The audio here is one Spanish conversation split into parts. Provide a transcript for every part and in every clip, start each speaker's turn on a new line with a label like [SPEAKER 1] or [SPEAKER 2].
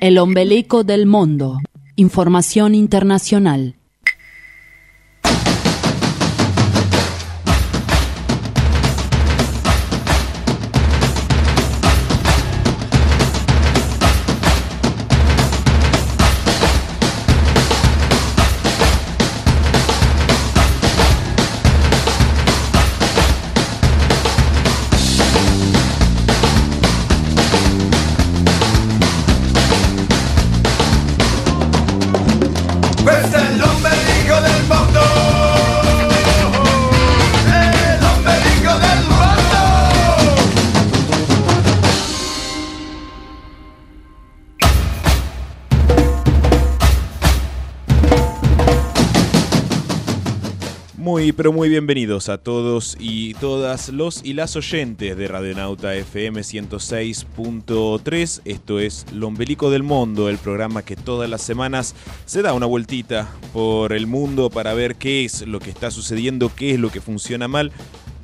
[SPEAKER 1] El ombelico del mundo. Información internacional.
[SPEAKER 2] Pero muy bienvenidos a todos y todas los y las oyentes de Radionauta FM 106.3. Esto es Lombelico del Mundo, el programa que todas las semanas se da una vueltita por el mundo para ver qué es lo que está sucediendo, qué es lo que funciona mal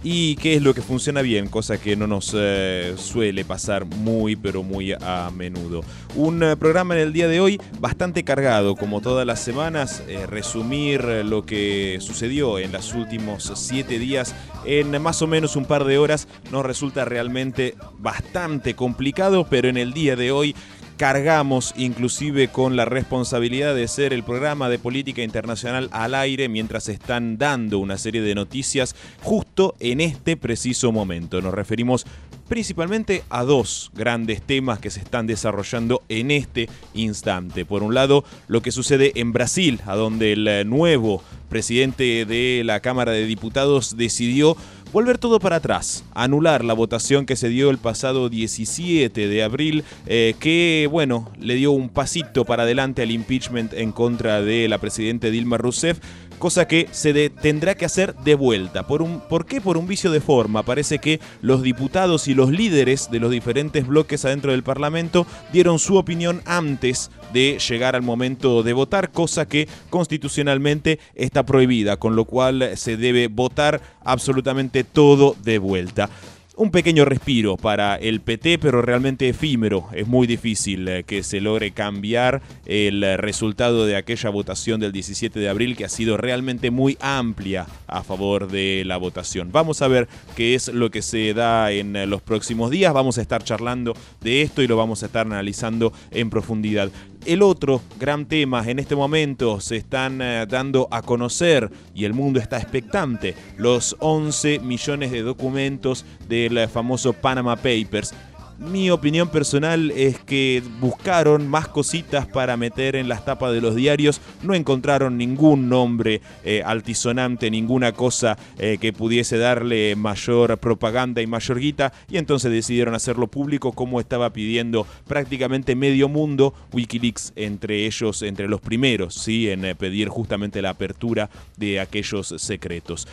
[SPEAKER 2] y qué es lo que funciona bien, cosa que no nos eh, suele pasar muy pero muy a menudo. Un eh, programa en el día de hoy bastante cargado, como todas las semanas, eh, resumir lo que sucedió en los últimos siete días en más o menos un par de horas nos resulta realmente bastante complicado, pero en el día de hoy cargamos inclusive con la responsabilidad de ser el programa de política internacional al aire mientras están dando una serie de noticias justo en este preciso momento. Nos referimos principalmente a dos grandes temas que se están desarrollando en este instante. Por un lado, lo que sucede en Brasil, a donde el nuevo presidente de la Cámara de Diputados decidió volver todo para atrás, anular la votación que se dio el pasado 17 de abril, eh, que bueno, le dio un pasito para adelante al impeachment en contra de la presidenta Dilma Rousseff, cosa que se tendrá que hacer de vuelta. ¿Por, un, ¿Por qué? Por un vicio de forma. Parece que los diputados y los líderes de los diferentes bloques adentro del Parlamento dieron su opinión antes de llegar al momento de votar, cosa que constitucionalmente está prohibida, con lo cual se debe votar absolutamente todo de vuelta un pequeño respiro para el PT, pero realmente efímero. Es muy difícil eh, que se logre cambiar el resultado de aquella votación del 17 de abril que ha sido realmente muy amplia a favor de la votación. Vamos a ver qué es lo que se da en eh, los próximos días. Vamos a estar charlando de esto y lo vamos a estar analizando en profundidad el otro gran tema en este momento se están eh, dando a conocer y el mundo está expectante, los 11 millones de documentos del famoso Panama Papers. Mi opinión personal es que buscaron más cositas para meter en las tapas de los diarios, no encontraron ningún nombre eh, altisonante, ninguna cosa eh, que pudiese darle mayor propaganda y mayor guita, y entonces decidieron hacerlo público como estaba pidiendo prácticamente medio mundo, Wikileaks entre ellos, entre los primeros, ¿sí? en eh, pedir justamente la apertura de aquellos secretos.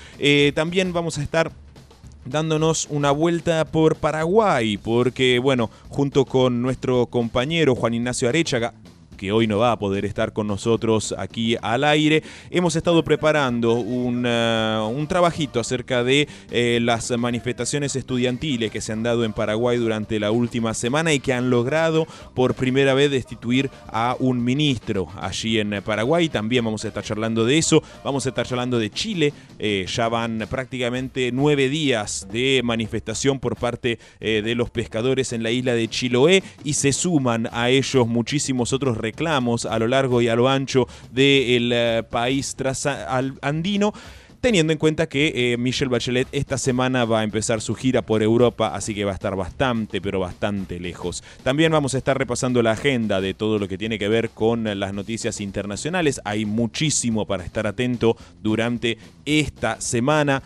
[SPEAKER 2] también vamos a estar dándonos una vuelta por Paraguay, porque bueno, junto con nuestro compañero Juan Ignacio Arechaga, que hoy no va a poder estar con nosotros aquí al aire, hemos estado preparando un, uh, un trabajito acerca de eh, las manifestaciones estudiantiles que se han dado en Paraguay durante la última semana y que han logrado por primera vez destituir a un ministro allí en Paraguay. También vamos a estar charlando de eso, vamos a estar charlando de Chile, eh, ya van prácticamente nueve días de manifestación por parte eh, de los pescadores en la isla de Chiloé y se suman a ellos muchísimos otros reclamos a lo largo y a lo ancho del eh, país andino teniendo en cuenta que eh, Michelle Bachelet esta semana va a empezar su gira por Europa, así que va a estar bastante, pero bastante lejos. También vamos a estar repasando la agenda de todo lo que tiene que ver con las noticias internacionales. Hay muchísimo para estar atento durante esta semana.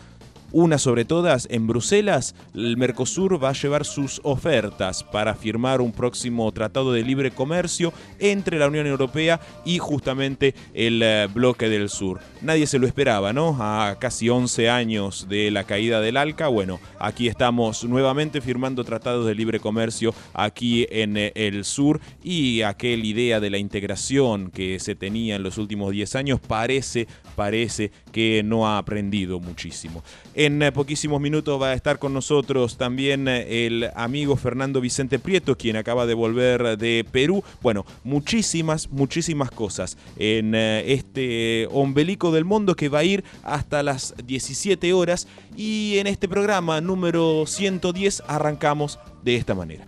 [SPEAKER 2] Una sobre todas, en Bruselas, el Mercosur va a llevar sus ofertas para firmar un próximo tratado de libre comercio entre la Unión Europea y justamente el eh, bloque del sur. Nadie se lo esperaba, ¿no? A casi 11 años de la caída del ALCA, bueno, aquí estamos nuevamente firmando tratados de libre comercio aquí en eh, el sur y aquella idea de la integración que se tenía en los últimos 10 años parece, parece que no ha aprendido muchísimo. En eh, poquísimos minutos va a estar con nosotros también eh, el amigo Fernando Vicente Prieto, quien acaba de volver de Perú. Bueno, muchísimas, muchísimas cosas en este ombelico del mundo que va a ir hasta las 17 horas y en este programa número 110 arrancamos de esta manera.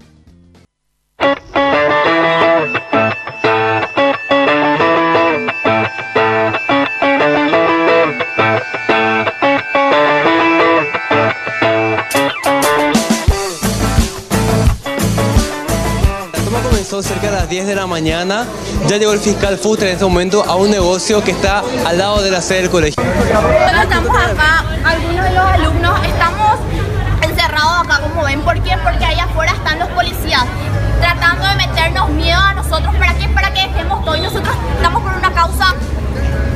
[SPEAKER 3] Cerca de las 10 de la mañana. Ya llegó el fiscal Fuster en este momento a un negocio que está al lado de la sede del colegio.
[SPEAKER 4] Bueno, estamos acá, algunos de los alumnos estamos encerrados acá como ven. ¿Por qué? Porque ahí afuera están los policías tratando de meternos miedo a nosotros. ¿Para qué? Para que dejemos todo. Y nosotros estamos por una causa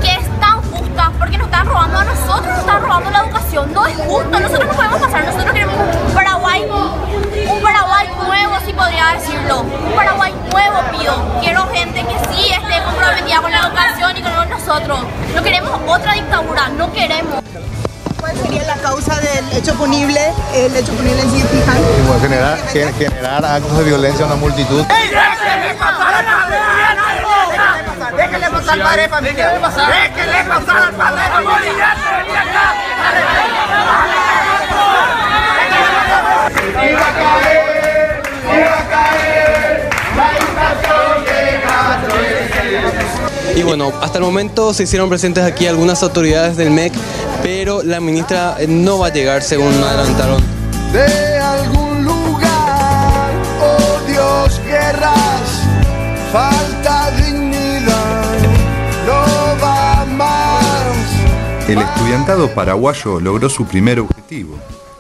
[SPEAKER 4] que es justa, porque nos están robando a nosotros, nos están robando la educación. No es justo, nosotros no podemos pasar, nosotros queremos un Paraguay, un Paraguay nuevo, si podría decirlo. Un Paraguay nuevo pido. Quiero gente que sí esté comprometida con la educación y con nosotros. No queremos otra dictadura, no queremos.
[SPEAKER 5] ¿Cuál sería la causa del hecho punible, el hecho punible en sí fiscal?
[SPEAKER 6] generar, generar actos de violencia a una multitud.
[SPEAKER 5] Déjenle pasar al padre de familia. Déjenle pasar al padre de familia.
[SPEAKER 7] Iba a caer, iba a caer la invasión
[SPEAKER 3] Y bueno, hasta el momento se hicieron presentes aquí algunas autoridades del MEC, pero la ministra no va a llegar según adelantaron.
[SPEAKER 7] De algún lugar, oh Dios, guerras, falta
[SPEAKER 8] El estudiantado paraguayo logró su primer objetivo.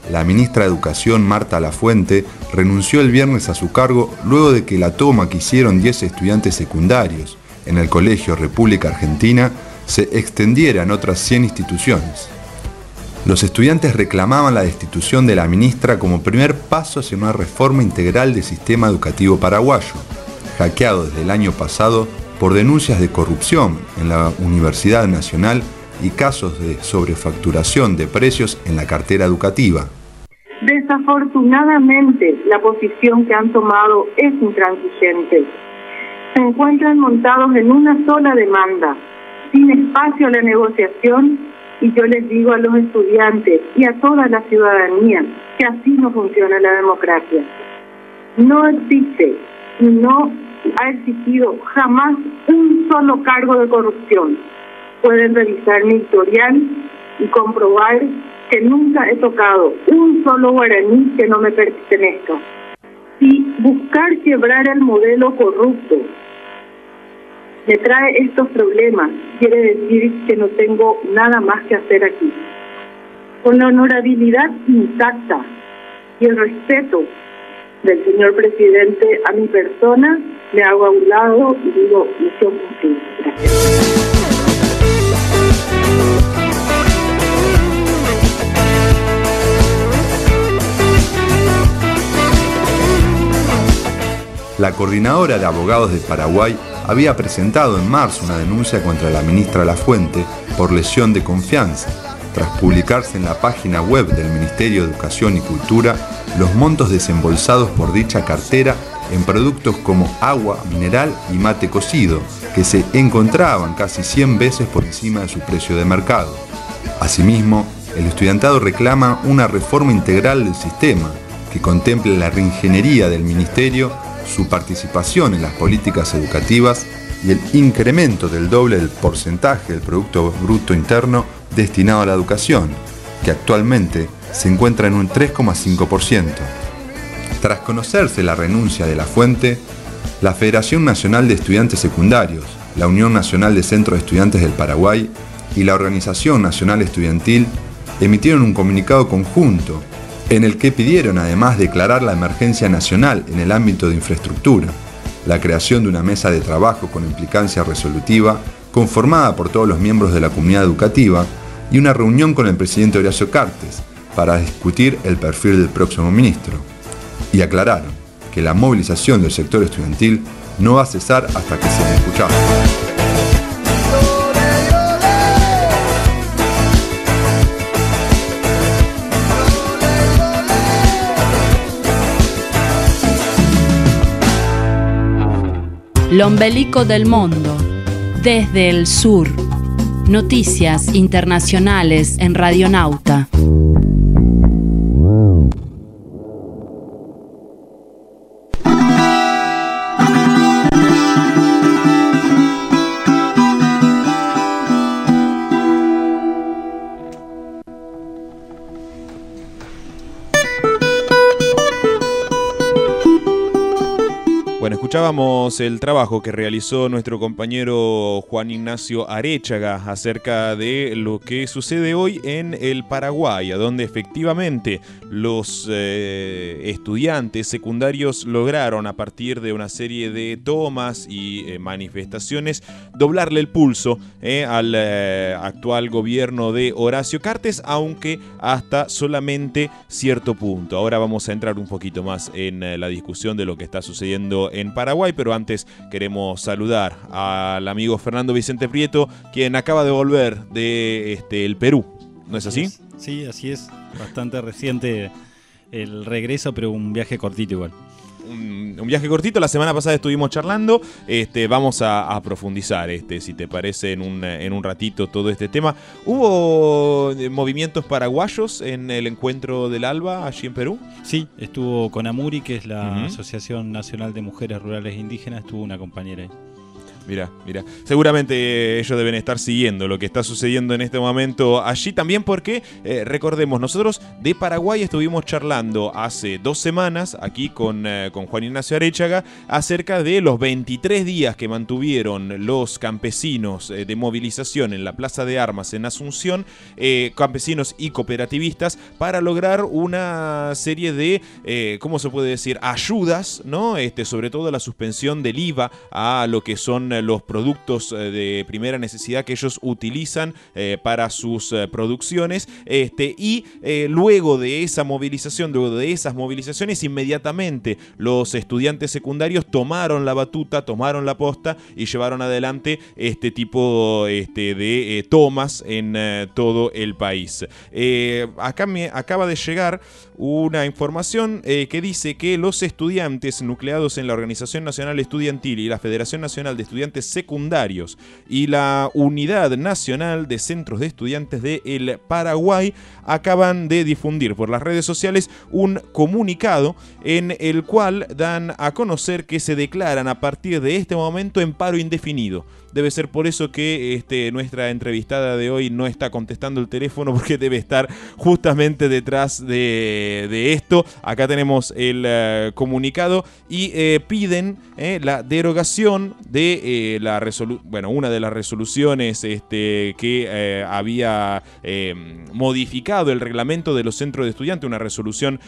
[SPEAKER 8] La ministra de Educación, Marta Lafuente, renunció el viernes a su cargo luego de que la toma que hicieron 10 estudiantes secundarios en el Colegio República Argentina se extendiera en otras 100 instituciones. Los estudiantes reclamaban la destitución de la ministra como primer paso hacia una reforma integral del sistema educativo paraguayo, hackeado desde el año pasado por denuncias de corrupción en la Universidad Nacional y casos de sobrefacturación de precios en la cartera educativa.
[SPEAKER 9] Desafortunadamente, la posición que han tomado es intransigente. Se encuentran montados en una sola demanda, sin espacio a la negociación y yo les digo a los estudiantes y a toda la ciudadanía que así no funciona la democracia. No existe y no ha existido jamás un solo cargo de corrupción. Pueden revisar mi historial y comprobar que nunca he tocado un solo guaraní que no me pertenezca. Y buscar quebrar el modelo corrupto me trae estos problemas, quiere decir que no tengo nada más que hacer aquí. Con la honorabilidad intacta y el respeto del señor presidente a mi persona, me hago a un lado y digo, misión cumplida. Gracias.
[SPEAKER 8] La coordinadora de abogados de Paraguay había presentado en marzo una denuncia contra la ministra Lafuente por lesión de confianza, tras publicarse en la página web del Ministerio de Educación y Cultura los montos desembolsados por dicha cartera en productos como agua, mineral y mate cocido, que se encontraban casi 100 veces por encima de su precio de mercado. Asimismo, el estudiantado reclama una reforma integral del sistema que contemple la reingeniería del Ministerio su participación en las políticas educativas y el incremento del doble del porcentaje del Producto Bruto Interno destinado a la educación, que actualmente se encuentra en un 3,5%. Tras conocerse la renuncia de la fuente, la Federación Nacional de Estudiantes Secundarios, la Unión Nacional de Centros de Estudiantes del Paraguay y la Organización Nacional Estudiantil emitieron un comunicado conjunto en el que pidieron además declarar la emergencia nacional en el ámbito de infraestructura, la creación de una mesa de trabajo con implicancia resolutiva conformada por todos los miembros de la comunidad educativa y una reunión con el presidente Horacio Cartes para discutir el perfil del próximo ministro y aclararon que la movilización del sector estudiantil no va a cesar hasta que se escuchaba.
[SPEAKER 1] Lombelico del mundo, desde el sur. Noticias internacionales en Radionauta.
[SPEAKER 2] Escuchábamos el trabajo que realizó nuestro compañero Juan Ignacio Arechaga acerca de lo que sucede hoy en el Paraguay, donde efectivamente los eh, estudiantes secundarios lograron a partir de una serie de tomas y eh, manifestaciones doblarle el pulso eh, al actual gobierno de Horacio Cartes, aunque hasta solamente cierto punto. Ahora vamos a entrar un poquito más en la discusión de lo que está sucediendo en Paraguay Paraguay, pero antes queremos saludar al amigo Fernando Vicente Prieto, quien acaba de volver de este, el Perú. ¿No es así?
[SPEAKER 10] Sí, así es. Bastante reciente el regreso, pero un viaje cortito igual
[SPEAKER 2] un, viaje cortito. La semana pasada estuvimos charlando. Este, vamos a, profundizar, este, si te parece, en un, en un ratito todo este tema. ¿Hubo eh, movimientos paraguayos en el encuentro del ALBA allí en Perú?
[SPEAKER 10] Sí, estuvo con Amuri, que es la Asociación Nacional de Mujeres Rurales e Indígenas, estuvo una compañera ahí.
[SPEAKER 2] Mira, mira. Seguramente ellos deben estar siguiendo lo que está sucediendo en este momento allí también porque, eh, recordemos, nosotros de Paraguay estuvimos charlando hace dos semanas aquí con, eh, con Juan Ignacio Arechaga acerca de los 23 días que mantuvieron los campesinos eh, de movilización en la Plaza de Armas en Asunción, campesinos y cooperativistas, para lograr una serie de, ¿cómo se puede decir?, ayudas, ¿no? Este, sobre todo la suspensión del IVA a lo que son eh, los productos eh, de primera necesidad que ellos utilizan eh, para sus producciones. Este, y luego de esa movilización, luego de esas movilizaciones, inmediatamente los estudiantes secundarios tomaron la batuta, tomaron la posta y llevaron adelante este tipo este, de tomas en todo el país. acá me acaba de llegar una información que dice que los estudiantes nucleados en la Organización Nacional Estudiantil y la Federación Nacional de Estudiantes secundarios y la Unidad Nacional de Centros de Estudiantes de Paraguay acaban de difundir por las redes sociales un comunicado en el cual dan a conocer que se declaran a partir de este momento en paro indefinido. Debe ser por eso que este, nuestra entrevistada de hoy no está contestando el teléfono porque debe estar justamente detrás de, esto. Acá tenemos el eh, comunicado y eh, piden eh, la derogación de bueno, una de las resoluciones este, que había modificado el reglamento de los centros de estudiantes, una resolución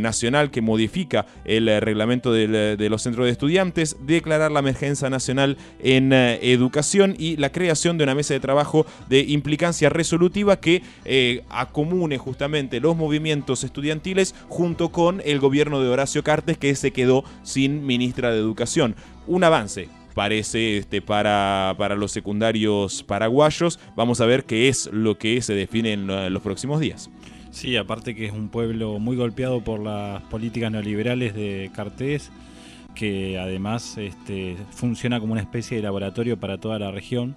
[SPEAKER 2] nacional que modifica el reglamento de, de, los centros de estudiantes, declarar la emergencia nacional en educación y la creación de una mesa de trabajo de implicancia resolutiva que eh, acomune justamente los movimientos estudiantiles junto con el gobierno de Horacio Cartes que se quedó sin ministra de Educación. Un avance, parece este, para, para, los secundarios paraguayos. Vamos a ver qué es lo que se define en los próximos días.
[SPEAKER 10] Sí, aparte que es un pueblo muy golpeado por las políticas neoliberales de Cartés que además este, funciona como una especie de laboratorio para toda la región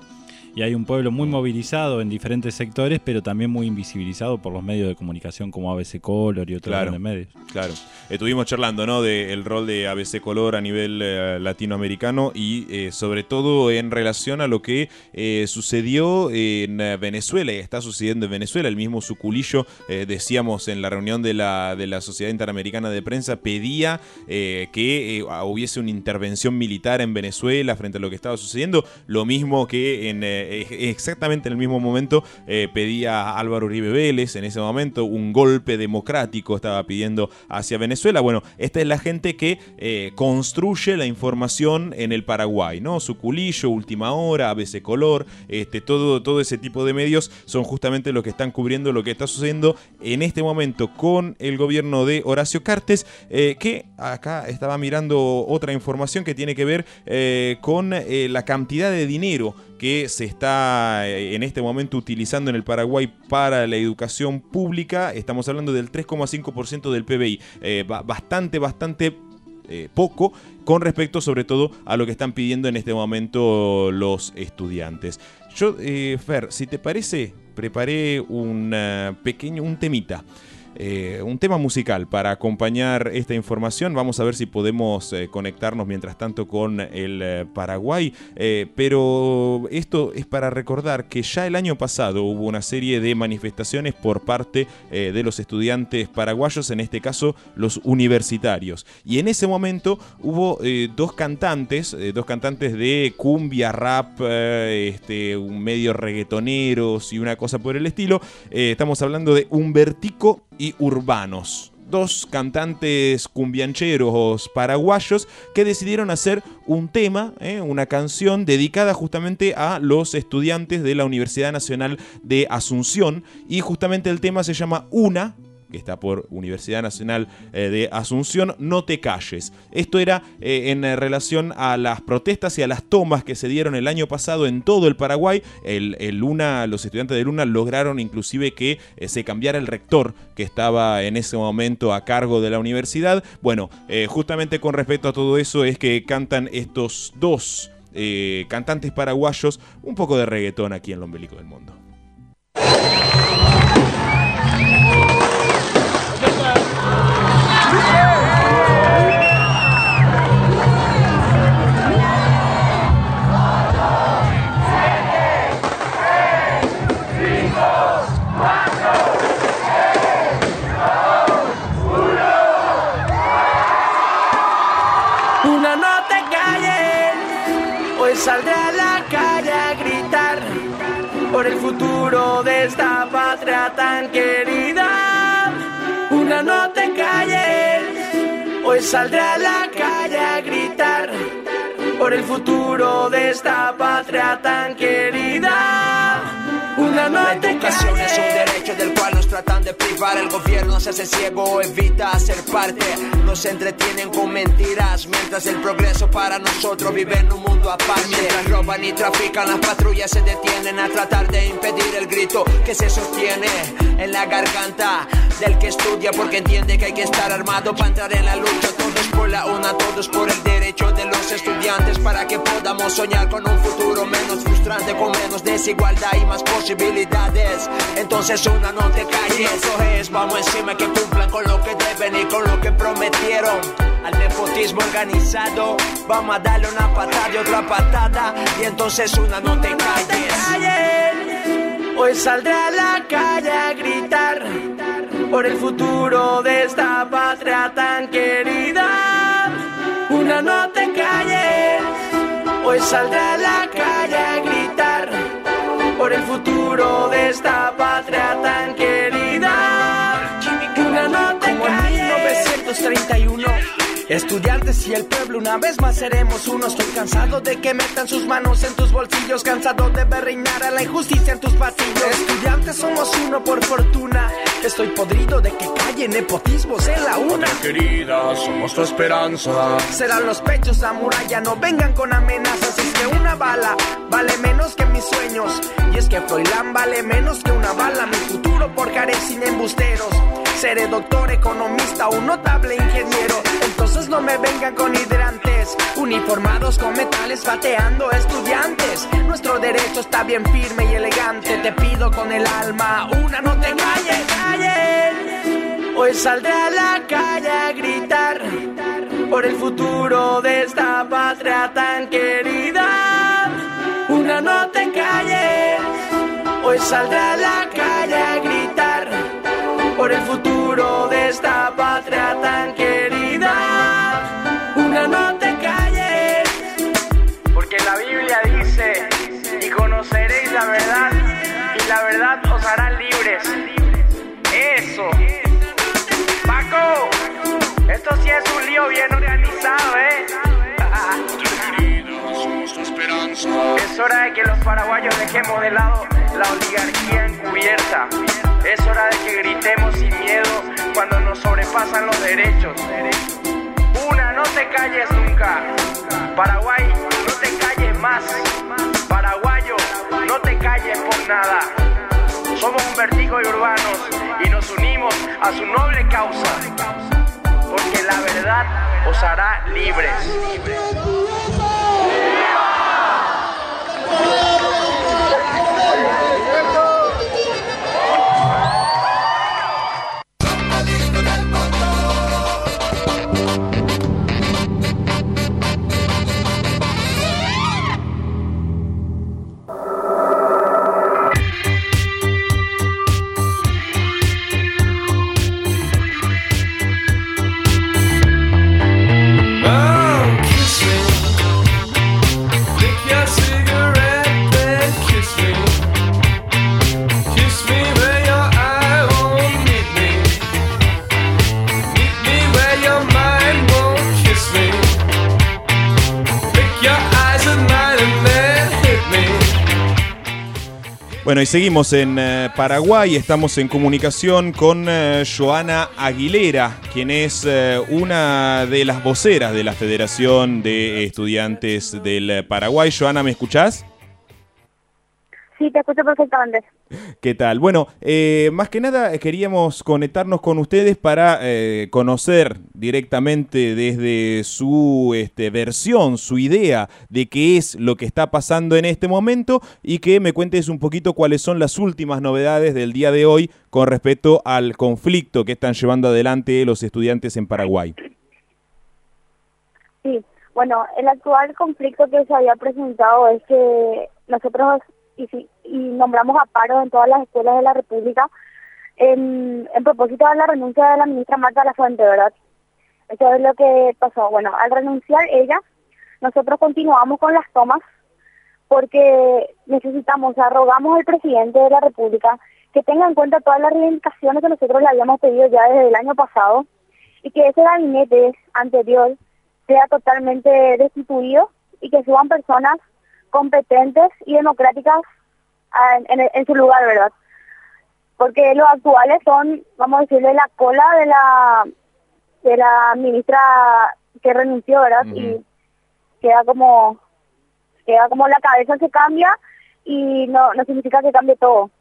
[SPEAKER 10] y hay un pueblo muy movilizado en diferentes sectores, pero también muy invisibilizado por los medios de comunicación como ABC Color y otros
[SPEAKER 2] claro,
[SPEAKER 10] medios.
[SPEAKER 2] Claro, estuvimos charlando ¿no? del rol de ABC Color a nivel eh, latinoamericano y eh, sobre todo en relación a lo que eh, sucedió en Venezuela y está sucediendo en Venezuela. El mismo Suculillo, decíamos en la reunión de la, de la Sociedad Interamericana de Prensa, pedía que hubiese una intervención militar en Venezuela frente a lo que estaba sucediendo, lo mismo que en exactamente en el mismo momento eh, pedía Álvaro Uribe Vélez, en ese momento un golpe democrático estaba pidiendo hacia Venezuela. Bueno, esta es la gente que eh, construye la información en el Paraguay, ¿no? Suculillo, Última Hora, ABC Color, este, todo, todo ese tipo de medios son justamente los que están cubriendo lo que está sucediendo en este momento con el gobierno de Horacio Cartes, eh, que acá estaba mirando otra información que tiene que ver con la cantidad de dinero que se está eh, en este momento utilizando en el Paraguay para la educación pública. Estamos hablando del 3,5% del PBI. Eh, bastante, bastante eh, poco con respecto sobre todo a lo que están pidiendo en este momento los estudiantes. Yo, eh, Fer, si te parece, preparé un pequeño, un temita. Eh, un tema musical para acompañar esta información. Vamos a ver si podemos eh, conectarnos mientras tanto con el eh, Paraguay. pero esto es para recordar que ya el año pasado hubo una serie de manifestaciones por parte de los estudiantes paraguayos, en este caso los universitarios. Y en ese momento hubo dos cantantes, dos cantantes de cumbia, rap, este, un medio reggaetoneros y una cosa por el estilo. estamos hablando de Humbertico y Urbanos. Dos cantantes cumbiancheros paraguayos que decidieron hacer un tema, eh, una canción dedicada justamente a los estudiantes de la Universidad Nacional de Asunción. Y justamente el tema se llama Una que está por Universidad Nacional eh, de Asunción, no te calles. Esto era eh, en relación a las protestas y a las tomas que se dieron el año pasado en todo el Paraguay. El, Luna, los estudiantes de Luna lograron inclusive que eh, se cambiara el rector que estaba en ese momento a cargo de la universidad. Bueno, justamente con respecto a todo eso es que cantan estos dos cantantes paraguayos un poco de reggaetón aquí en el ombelico del mundo.
[SPEAKER 11] Saldré a la calle a gritar por el futuro de esta patria tan querida. Una no te calles, hoy saldré a la calle a gritar por el futuro de esta patria tan querida. Una
[SPEAKER 12] la educación es un derecho del cual nos tratan de privar. El gobierno se hace ciego evita ser parte. Nos entretienen con mentiras mientras el progreso para nosotros vive en un mundo aparte. Mientras roban y trafican, las patrullas se detienen a tratar de impedir el grito que se sostiene en la garganta del que estudia porque entiende que hay que estar armado para entrar en la lucha. Todos por la una, todos por el derecho de los estudiantes para que podamos soñar con un futuro menos frustrante, con menos desigualdad y más posibilidades. Entonces una no te calles. Eso es, vamos encima que cumplan con lo que deben y con lo que prometieron. Al nepotismo organizado, vamos a darle una patada y otra patada. Y entonces una no te calles.
[SPEAKER 11] Hoy saldré a la calle a gritar por el futuro de esta patria tan querida. Una no te calles. Hoy saldré a la calle a gritar por el futuro de esta patria tan querida. 1931 Estudiantes y el pueblo, una vez más seremos uno. Estoy cansado de que metan sus manos en tus bolsillos, cansado de ver reinar a la injusticia en tus pasillos. Estudiantes somos uno por fortuna. Estoy podrido de que calle nepotismos en la una.
[SPEAKER 13] querida, somos tu esperanza.
[SPEAKER 11] Serán los pechos la muralla, no vengan con amenazas. Es que una bala vale menos que mis sueños. Y es que Froilán vale menos que una bala. Mi futuro por sin embusteros. Seré doctor, economista, un notable ingeniero. Entonces no me vengan con hidrantes, uniformados con metales, bateando estudiantes. Nuestro derecho está bien firme y elegante. Te pido con el alma, una no te calles, calles. Hoy saldré a la calle a gritar por el futuro de esta patria tan querida. Una no te calles. Hoy saldré a la calle a gritar por el futuro de esta patria tan querida. Una no te calles,
[SPEAKER 14] porque la Biblia dice, y conoceréis la verdad, y la verdad os hará libres. Eso. Paco, esto sí es un lío bien organizado, ¿eh? Es hora de que los paraguayos dejemos de lado la oligarquía encubierta. Es hora de que gritemos sin miedo cuando nos sobrepasan los derechos. No te calles nunca. Paraguay, no te calles más. Paraguayo, no te calles por nada. Somos un vertigo de urbanos y nos unimos a su noble causa. Por que la verdad os hará libres.
[SPEAKER 7] Oh,
[SPEAKER 2] Bueno, y seguimos en eh, Paraguay, estamos en comunicación con eh, Joana Aguilera, quien es eh, una de las voceras de la Federación de Estudiantes del Paraguay. Joana, ¿me escuchás?
[SPEAKER 15] Sí, te escucho perfectamente.
[SPEAKER 2] ¿Qué tal? Bueno, eh, más que nada eh, queríamos conectarnos con ustedes para eh, conocer directamente desde su este, versión, su idea de qué es lo que está pasando en este momento y que me cuentes un poquito cuáles son las últimas novedades del día de hoy con respecto al conflicto que están llevando adelante los estudiantes en Paraguay.
[SPEAKER 15] Sí, bueno, el actual conflicto que se había presentado es que nosotros y, si- y nombramos a paro en todas las escuelas de la República en, propósito de la renuncia de la ministra Marta de la Fuente, ¿verdad? Eso es lo que pasó. Bueno, al renunciar ella, nosotros continuamos con las tomas porque necesitamos, o rogamos al presidente de la República que tenga en cuenta todas las reivindicaciones que nosotros le habíamos pedido ya desde el año pasado y que ese gabinete anterior sea totalmente destituido y que suban personas competentes y democráticas ah, en, en- en su lugar, ¿verdad? Porque los actuales son, vamos a decirle, la cola de la de la ministra que renunció, ¿verdad? Y queda como queda como la cabeza se cambia y no, no significa que cambie todo.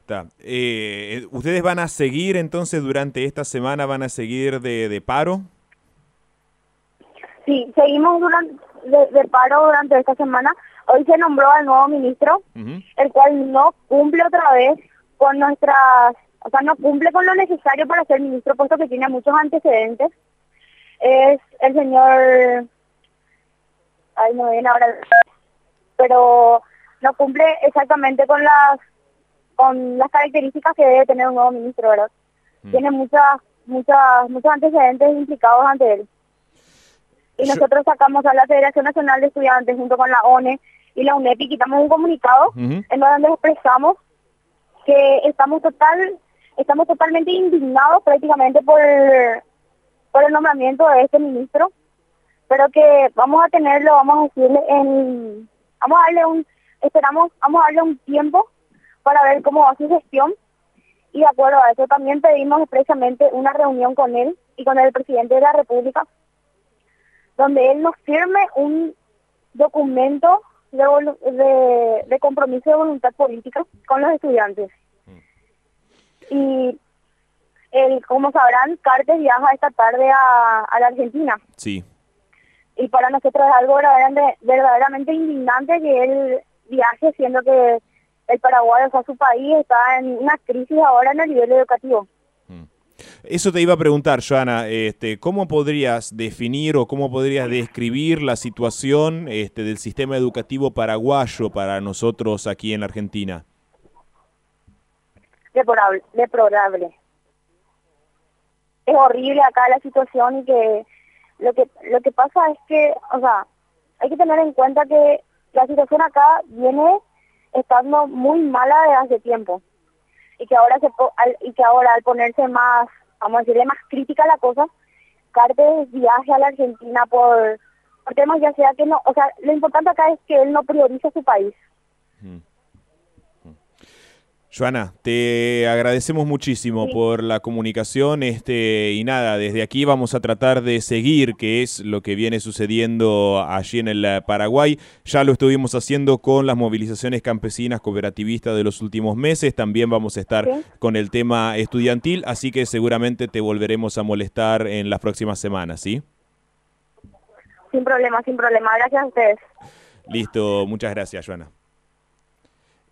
[SPEAKER 2] Está. Eh, ¿Ustedes van a seguir entonces durante esta semana, van a seguir de, de paro?
[SPEAKER 15] Sí, seguimos durante, de, de paro durante esta semana. Hoy se nombró al nuevo ministro, el cual no cumple otra vez con nuestras, o sea, no cumple con lo necesario para ser ministro, puesto que tiene muchos antecedentes. Es el señor, ay, no viene ahora, pero no cumple exactamente con las con las características que debe tener un nuevo ministro, ¿verdad? Tiene muchas, muchas, muchos antecedentes implicados ante él. Y nosotros sacamos a la Federación Nacional de Estudiantes junto con la ONE y la UNEP y quitamos un comunicado en donde expresamos que estamos total estamos totalmente indignados prácticamente por por el nombramiento de este ministro pero que vamos a tenerlo vamos a decirle en vamos a darle un esperamos vamos a darle un tiempo para ver cómo va su gestión. Y de acuerdo a eso también pedimos expresamente una reunión con él y con el presidente de la República donde él nos firme un documento de, volu- de, de compromiso de voluntad política con los estudiantes. Y el, como sabrán, Cartes viaja esta tarde a, a la Argentina.
[SPEAKER 2] Sí.
[SPEAKER 15] Y para nosotros es algo verdaderamente, verdaderamente indignante que él viaje, siendo que el Paraguay, o sea, su país, está en una crisis ahora en el nivel educativo.
[SPEAKER 2] Eso te iba a preguntar, Joana, este, ¿cómo podrías definir o cómo podrías describir la situación este, del sistema educativo paraguayo para nosotros aquí en Argentina?
[SPEAKER 15] deplorable, deplorable. Es horrible acá la situación y que lo que lo que pasa es que, o sea, hay que tener en cuenta que la situación acá viene estando muy mala desde hace tiempo y que ahora se y que ahora al ponerse más, vamos a decirle más crítica la cosa, Cartes viaje a la Argentina por por temas ya sea que no, o sea, lo importante acá es que él no prioriza su país.
[SPEAKER 2] Joana, te agradecemos muchísimo por la comunicación este, y nada, desde aquí vamos a tratar de seguir qué es lo que viene sucediendo allí en el eh, Paraguay. Ya lo estuvimos haciendo con las movilizaciones campesinas cooperativistas de los últimos meses, también vamos a estar con el tema estudiantil, así que seguramente te volveremos a molestar en las próximas semanas, ¿sí?
[SPEAKER 15] Sin problema, sin problema. Gracias a ustedes.
[SPEAKER 2] Listo, muchas gracias, Joana.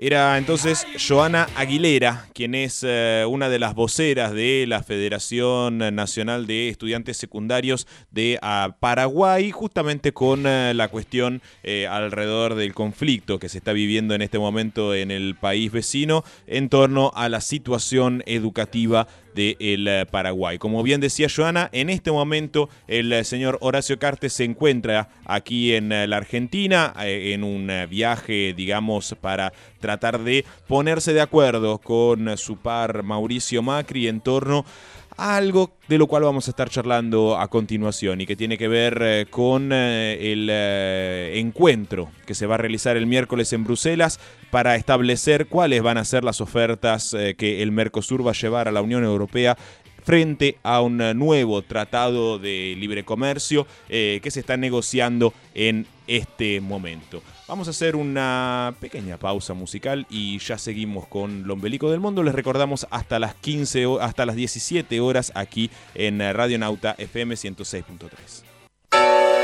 [SPEAKER 2] Era entonces Joana Aguilera, quien es eh, una de las voceras de la Federación Nacional de Estudiantes Secundarios de ah, Paraguay, justamente con eh, la cuestión eh, alrededor del conflicto que se está viviendo en este momento en el país vecino en torno a la situación educativa del eh, Paraguay. Como bien decía Joana, en este momento el eh, señor Horacio Cartes se encuentra aquí en eh, la Argentina en un viaje, digamos, para tratar de ponerse de acuerdo con su par Mauricio Macri en torno a algo de lo cual vamos a estar charlando a continuación y que tiene que ver eh, con eh, el eh, encuentro que se va a realizar el miércoles en Bruselas para establecer cuáles van a ser las ofertas que el Mercosur va a llevar a la Unión Europea frente a un nuevo tratado de libre comercio que se está negociando en este momento. Vamos a hacer una pequeña pausa musical y ya seguimos con Lombelico del Mundo. Les recordamos hasta las 15 ho- hasta las 17 horas aquí en Radio Nauta FM 106.3.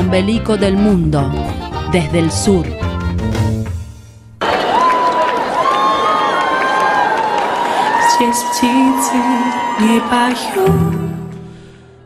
[SPEAKER 1] ombelico del mundo, desde el sur.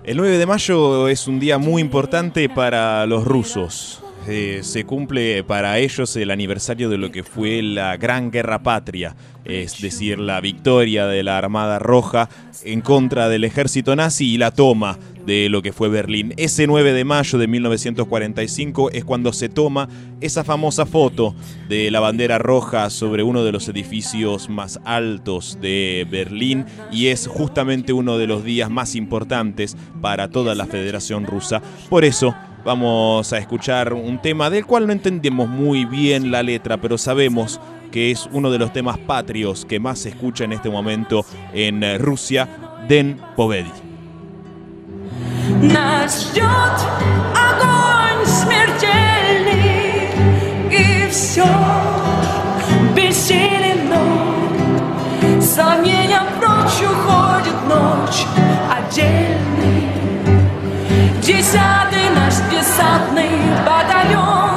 [SPEAKER 2] El 9 de mayo es un día muy importante para los rusos. Eh, se cumple para ellos el aniversario de lo que fue la Gran Guerra Patria, es decir, la victoria de la Armada Roja en contra del ejército nazi y la toma de lo que fue Berlín. Ese 9 de mayo de 1945 es cuando se toma esa famosa foto de la bandera roja sobre uno de los edificios más altos de Berlín y es justamente uno de los días más importantes para toda la Federación Rusa. Por eso vamos a escuchar un tema del cual no entendemos muy bien la letra, pero sabemos que es uno de los temas patrios que más se escucha en este momento en Rusia, Den Povedi.
[SPEAKER 16] Нас ждет огонь смертельный И все бессилен вновь Сомнения прочь уходит ночь отдельный. Десятый наш десантный батальон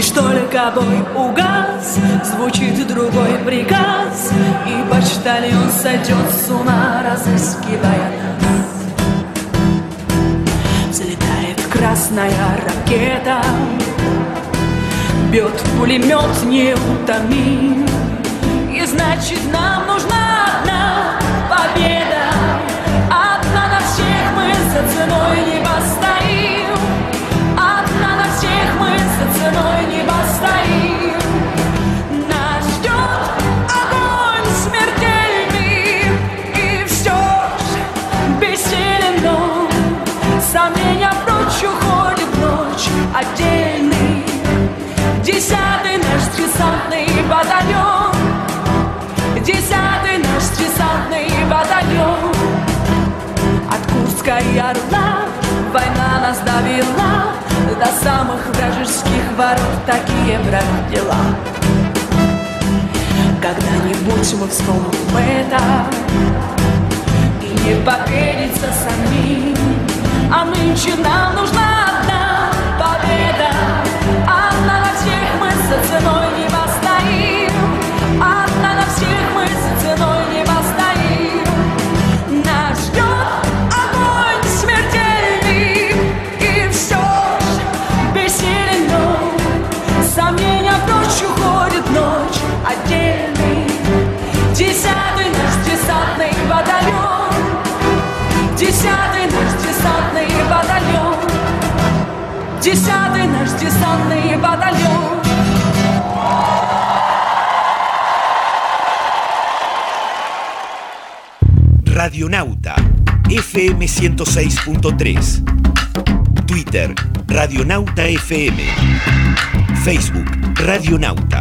[SPEAKER 16] Лишь только бой угас, звучит другой приказ, И почтальон сойдет с ума, разыскивая нас. Взлетает красная ракета, Бьет пулемет неутомим, И значит нам нужна И Орла война нас довела До самых вражеских ворот такие правят дела Когда-нибудь мы вспомним это И не поверится самим. А нынче нам нужна Десятый наш десантный батальон
[SPEAKER 17] Radionauta FM 106.3 Twitter Radionauta FM Facebook Radionauta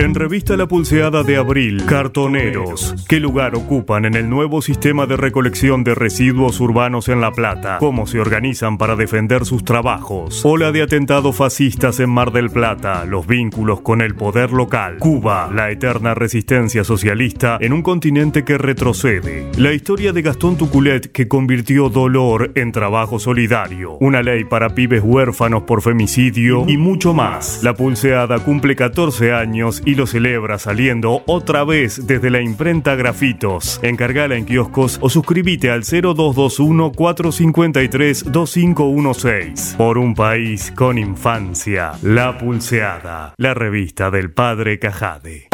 [SPEAKER 18] En revista La Pulseada de Abril, cartoneros. ¿Qué lugar ocupan en el nuevo sistema de recolección de residuos urbanos en La Plata? ¿Cómo se organizan para defender sus trabajos? Ola de atentados fascistas en Mar del Plata, los vínculos con el poder local. Cuba, la eterna resistencia socialista en un continente que retrocede. La historia de Gastón Tuculet que convirtió dolor en trabajo solidario. Una ley para pibes huérfanos por femicidio y mucho más. La Pulseada cumple 14 años lo celebra saliendo otra vez desde la imprenta Grafitos. Encargala en kioscos o suscríbete al 0221 453 2516. Por un país con infancia. La Pulseada, la revista del padre Cajade.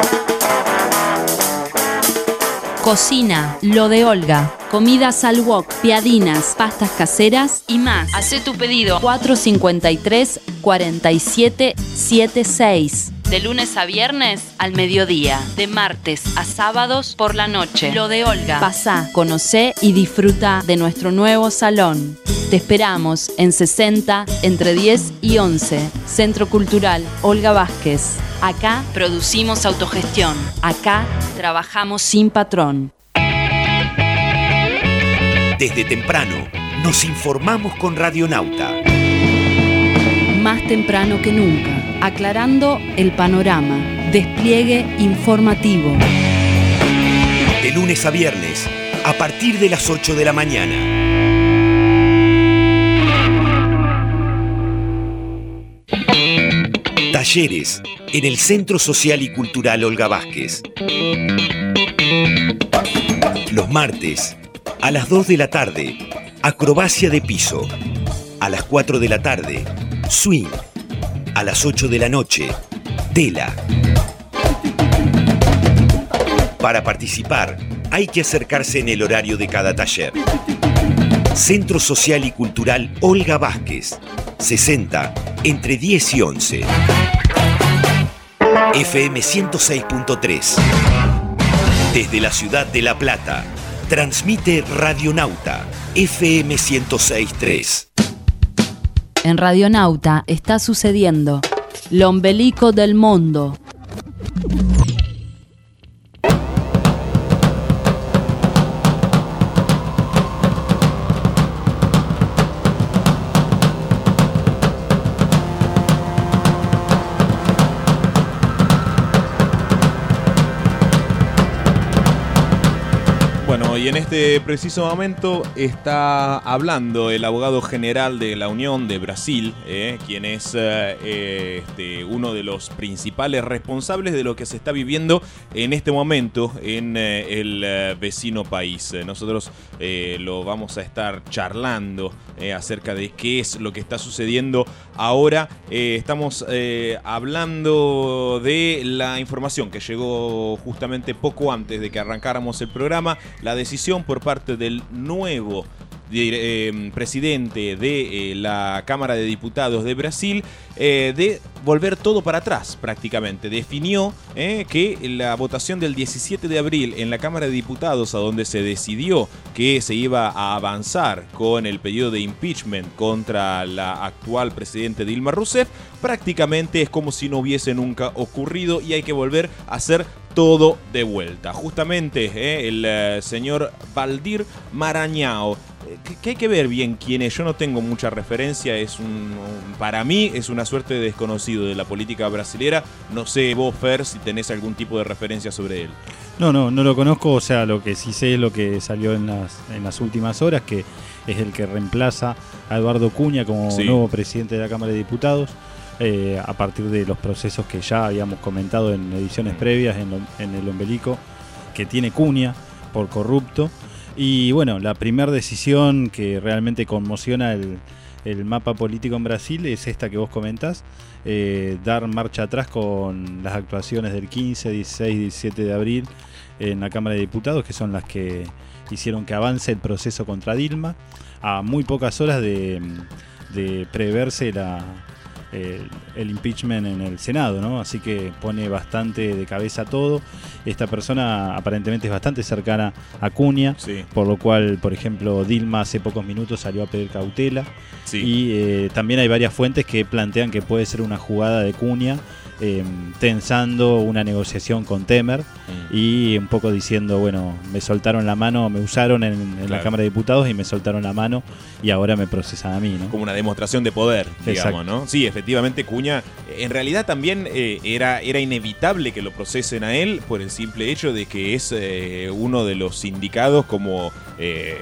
[SPEAKER 1] Cocina, lo de Olga. Comidas al wok, piadinas, pastas caseras y más. Hacé tu pedido 453 4776. De lunes a viernes al mediodía. De martes a sábados por la noche. Lo de Olga. Pasá, conocé y disfruta de nuestro nuevo salón. Te esperamos en 60 entre 10 y 11. Centro Cultural Olga Vázquez. Acá producimos autogestión. Acá trabajamos sin patrón.
[SPEAKER 17] Desde temprano nos informamos con Radionauta.
[SPEAKER 1] Más temprano que nunca. Aclarando el panorama. Despliegue informativo.
[SPEAKER 17] De lunes a viernes, a partir de las 8 de la mañana. Talleres en el Centro Social y Cultural Olga Vázquez. Los martes, a las 2 de la tarde, acrobacia de piso. A las 4 de la tarde, swing. A las 8 de la noche, tela. Para participar, hay que acercarse en el horario de cada taller. Centro Social y Cultural Olga Vázquez, 60 entre 10 y 11. FM 106.3. Desde la ciudad de La Plata, transmite Radionauta FM 106.3.
[SPEAKER 1] En Radionauta está sucediendo lo ombelico del mundo.
[SPEAKER 2] Preciso momento está hablando el abogado general de la Unión de Brasil, eh, quien es eh, eh, este, uno de los principales responsables de lo que se está viviendo en este momento en el vecino país. Nosotros lo vamos a estar charlando acerca de qué es lo que está sucediendo ahora. Estamos hablando de la información que llegó justamente poco antes de que arrancáramos el programa, la decisión por parte del nuevo eh, presidente de eh, la Cámara de Diputados de Brasil eh, de volver todo para atrás prácticamente. Definió eh, que la votación del 17 de abril en la Cámara de Diputados, a donde se decidió que se iba a avanzar con el pedido de impeachment contra la actual presidente Dilma Rousseff, prácticamente es como si no hubiese nunca ocurrido y hay que volver a hacer todo de vuelta. Justamente eh, el eh, señor Valdir Marañao. eh, que- que hay que ver bien quién es. Yo no tengo mucha referencia. Es un, un- para mí es una suerte de desconocido de la política brasilera. No sé vos, Fer, si tenés algún tipo de referencia sobre él.
[SPEAKER 10] No, no, no lo conozco, o sea, lo que sí sé es lo que salió en las, en las últimas horas, que es el que reemplaza a Eduardo Cuña como
[SPEAKER 2] Sí.
[SPEAKER 10] nuevo presidente de la Cámara de Diputados, eh, a partir de los procesos que ya habíamos comentado en ediciones previas en, lo- en el ombelico, que tiene Cuña por corrupto. Y bueno, la primera decisión que realmente conmociona el, el mapa político en Brasil es esta que vos comentás, eh, dar marcha atrás con las actuaciones del 15, 16, 17 de abril en la Cámara de Diputados, que son las que hicieron que avance el proceso contra Dilma, a muy pocas horas de, de preverse la, el, el impeachment en el Senado, ¿no? Así que pone bastante de cabeza todo. Esta persona aparentemente es bastante cercana a Cuña, por lo cual, por ejemplo, Dilma hace pocos minutos salió a pedir cautela. Y eh, también hay varias fuentes que plantean que puede ser una jugada de Cuña eh, tensando una negociación con Temer y un poco diciendo, bueno, me soltaron la mano, me usaron en, en la. Cámara de Diputados y me soltaron la mano y ahora me procesan a mí, ¿no?
[SPEAKER 2] Como una demostración de poder, digamos,
[SPEAKER 10] Exacto.
[SPEAKER 2] ¿no? Sí, efectivamente, Cuña, en realidad también eh, era, era inevitable que lo procesen a él por el simple hecho de que es eh, uno de los indicados como eh,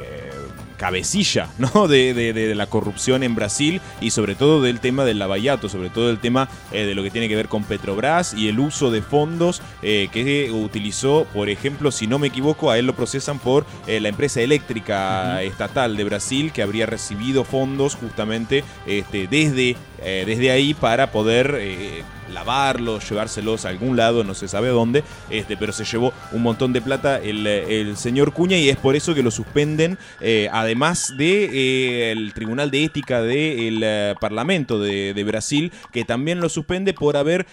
[SPEAKER 2] cabecilla, ¿no? De, de- de la corrupción en Brasil y sobre todo del tema del lavallato, sobre todo el tema eh, de lo que tiene que ver con Petrobras y el uso de fondos eh, que utilizó, por ejemplo, si no me equivoco, a él lo procesan por eh, la empresa eléctrica estatal de Brasil que habría recibido fondos justamente este, desde, eh, desde ahí para poder eh, lavarlos, llevárselos a algún lado, no se sabe dónde, este, pero se llevó un montón de plata el, el señor Cuña y es por eso que lo suspenden, eh, además del Tribunal de Ética del Parlamento de, de Brasil, que también lo suspende por haber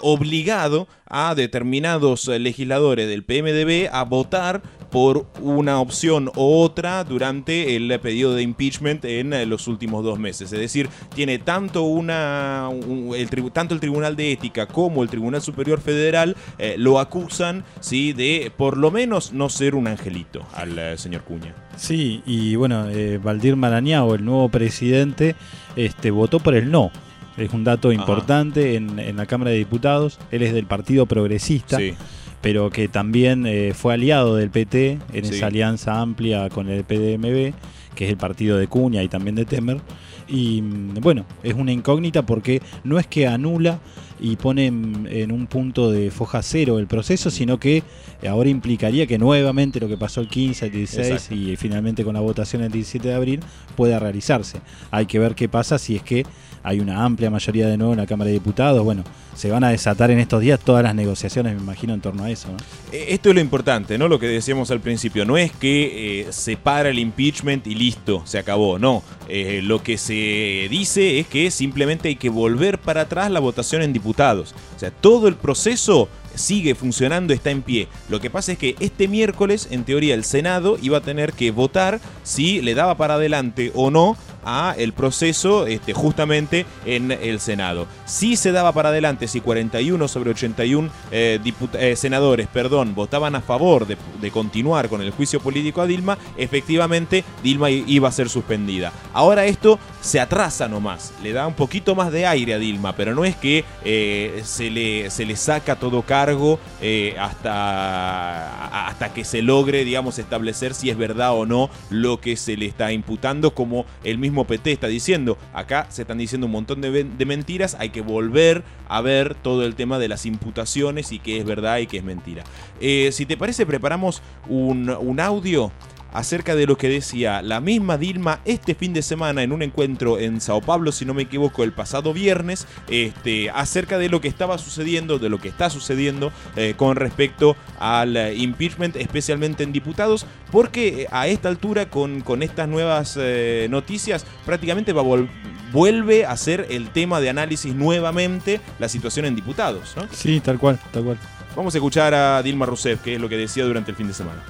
[SPEAKER 2] obligado a determinados legisladores del PMDB a votar por una opción u otra durante el pedido de impeachment en eh, los últimos dos meses. Es decir, tiene tanto, una, un- el, tribu- tanto el Tribunal de Ética como el Tribunal Superior Federal eh, lo acusan ¿sí? de por lo menos no ser un angelito al eh, señor Cuña.
[SPEAKER 10] Sí, y bueno, eh, Valdir Marañao, el nuevo presidente, este, votó por el no. Es un dato importante en, en la Cámara de Diputados. Él es del Partido Progresista,
[SPEAKER 2] Sí.
[SPEAKER 10] Pero que también eh, fue aliado del PT en
[SPEAKER 2] Sí.
[SPEAKER 10] esa alianza amplia con el PDMB, que es el partido de Cuña y también de Temer. Y mm, bueno, es una incógnita porque no es que anula y pone en, en un punto de foja cero el proceso, sino que ahora implicaría que nuevamente lo que pasó el 15, el 16
[SPEAKER 2] Exacto.
[SPEAKER 10] y finalmente con la votación el 17 de abril pueda realizarse. Hay que ver qué pasa si es que hay una amplia mayoría de nuevo en la Cámara de Diputados. Bueno, se van a desatar en estos días todas las negociaciones, me imagino, en torno a eso.
[SPEAKER 2] Eh, Esto es lo importante, ¿no? Lo que decíamos al principio. No es que eh, se para el impeachment y listo, se acabó. No. Eh, lo que se dice es que simplemente hay que volver para atrás la votación en diputados. O sea, todo el proceso sigue funcionando, está en pie. Lo que pasa es que este miércoles, en teoría, el Senado iba a tener que votar si le daba para adelante o no a el proceso este, justamente en el Senado. Si se daba para adelante, si 41 sobre 81 eh, eh, senadores perdón, votaban a favor de, continuar con el juicio político a Dilma, efectivamente Dilma iba a ser suspendida. Ahora esto se atrasa nomás, le da un poquito más de aire a Dilma, pero no es que eh, se, le, se le saca todo cargo eh, hasta, hasta que se logre, digamos, establecer si es verdad o no lo que se le está imputando, como el mismo PT está diciendo. Acá se están diciendo un montón de, mentiras, hay que volver a ver todo el tema de las imputaciones y qué es verdad y qué es mentira. Eh, si te parece, preparamos un audio acerca de lo que decía la misma Dilma este fin de semana en un encuentro en Sao Paulo, si no me equivoco, el pasado viernes, este, acerca de lo que estaba sucediendo, de lo que está sucediendo eh, con respecto al eh, impeachment, especialmente en diputados, porque eh, a esta altura, con, con estas nuevas eh, noticias, prácticamente va a vol- vuelve a ser el tema de análisis nuevamente la situación en diputados. ¿no?
[SPEAKER 10] Sí, tal cual, tal cual.
[SPEAKER 2] Vamos a escuchar a Dilma Rousseff, que es lo que decía durante el fin de semana.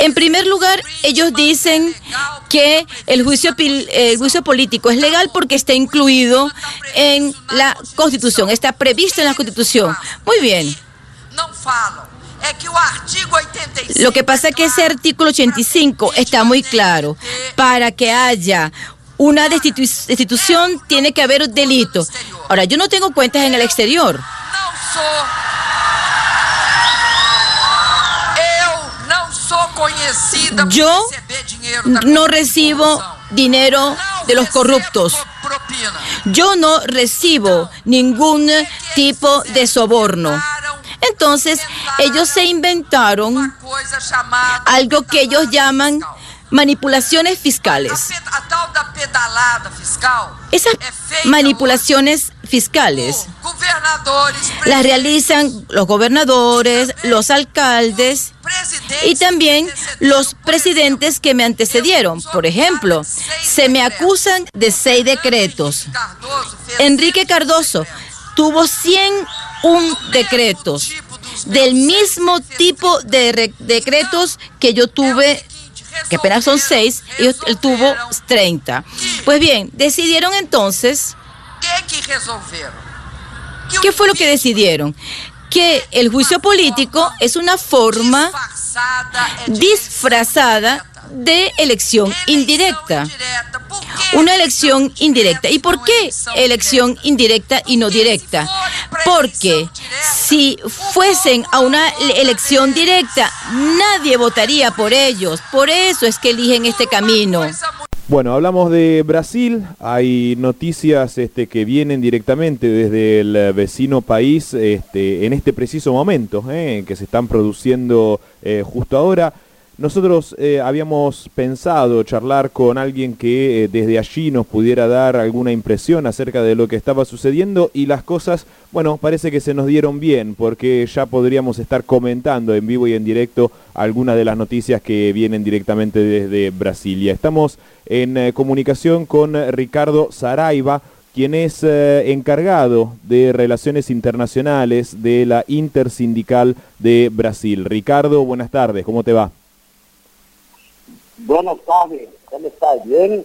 [SPEAKER 19] En primer lugar, ellos dicen que el juicio, pil- el juicio político es legal porque está incluido en la Constitución, está previsto en la Constitución. Muy bien. Lo que pasa es que ese artículo 85 está muy claro. Para que haya una destitu- destitución tiene que haber delito. Ahora, yo no tengo cuentas en el exterior. Yo no recibo dinero de los corruptos. Yo no recibo ningún tipo de soborno. Entonces, ellos se inventaron algo que ellos llaman manipulaciones fiscales. Esas manipulaciones fiscales las realizan los gobernadores, los alcaldes y también los presidentes que me antecedieron. Por ejemplo, se me acusan de seis decretos. Enrique Cardoso tuvo 101 decretos del mismo tipo de re- decretos que yo tuve que apenas son seis, y él tuvo 30. Pues bien, decidieron entonces? ¿Qué fue lo que decidieron? Que el juicio político es una forma disfrazada de elección indirecta. Una elección indirecta. ¿Y por qué elección indirecta y no directa? Porque si fuesen a una elección directa, nadie votaría por ellos. Por eso es que eligen este camino.
[SPEAKER 2] Bueno, hablamos de Brasil. Hay noticias este, que vienen directamente desde el eh, vecino país este, en este preciso momento, eh, que se están produciendo eh, justo ahora. Nosotros eh, habíamos pensado charlar con alguien que eh, desde allí nos pudiera dar alguna impresión acerca de lo que estaba sucediendo y las cosas, bueno, parece que se nos dieron bien porque ya podríamos estar comentando en vivo y en directo algunas de las noticias que vienen directamente desde Brasilia. Estamos en eh, comunicación con Ricardo Saraiva, quien es encargado de Relaciones Internacionales de la Intersindical de Brasil. Ricardo, buenas tardes, ¿cómo te va?
[SPEAKER 20] Buenas tardes, ¿cómo estás? ¿Bien?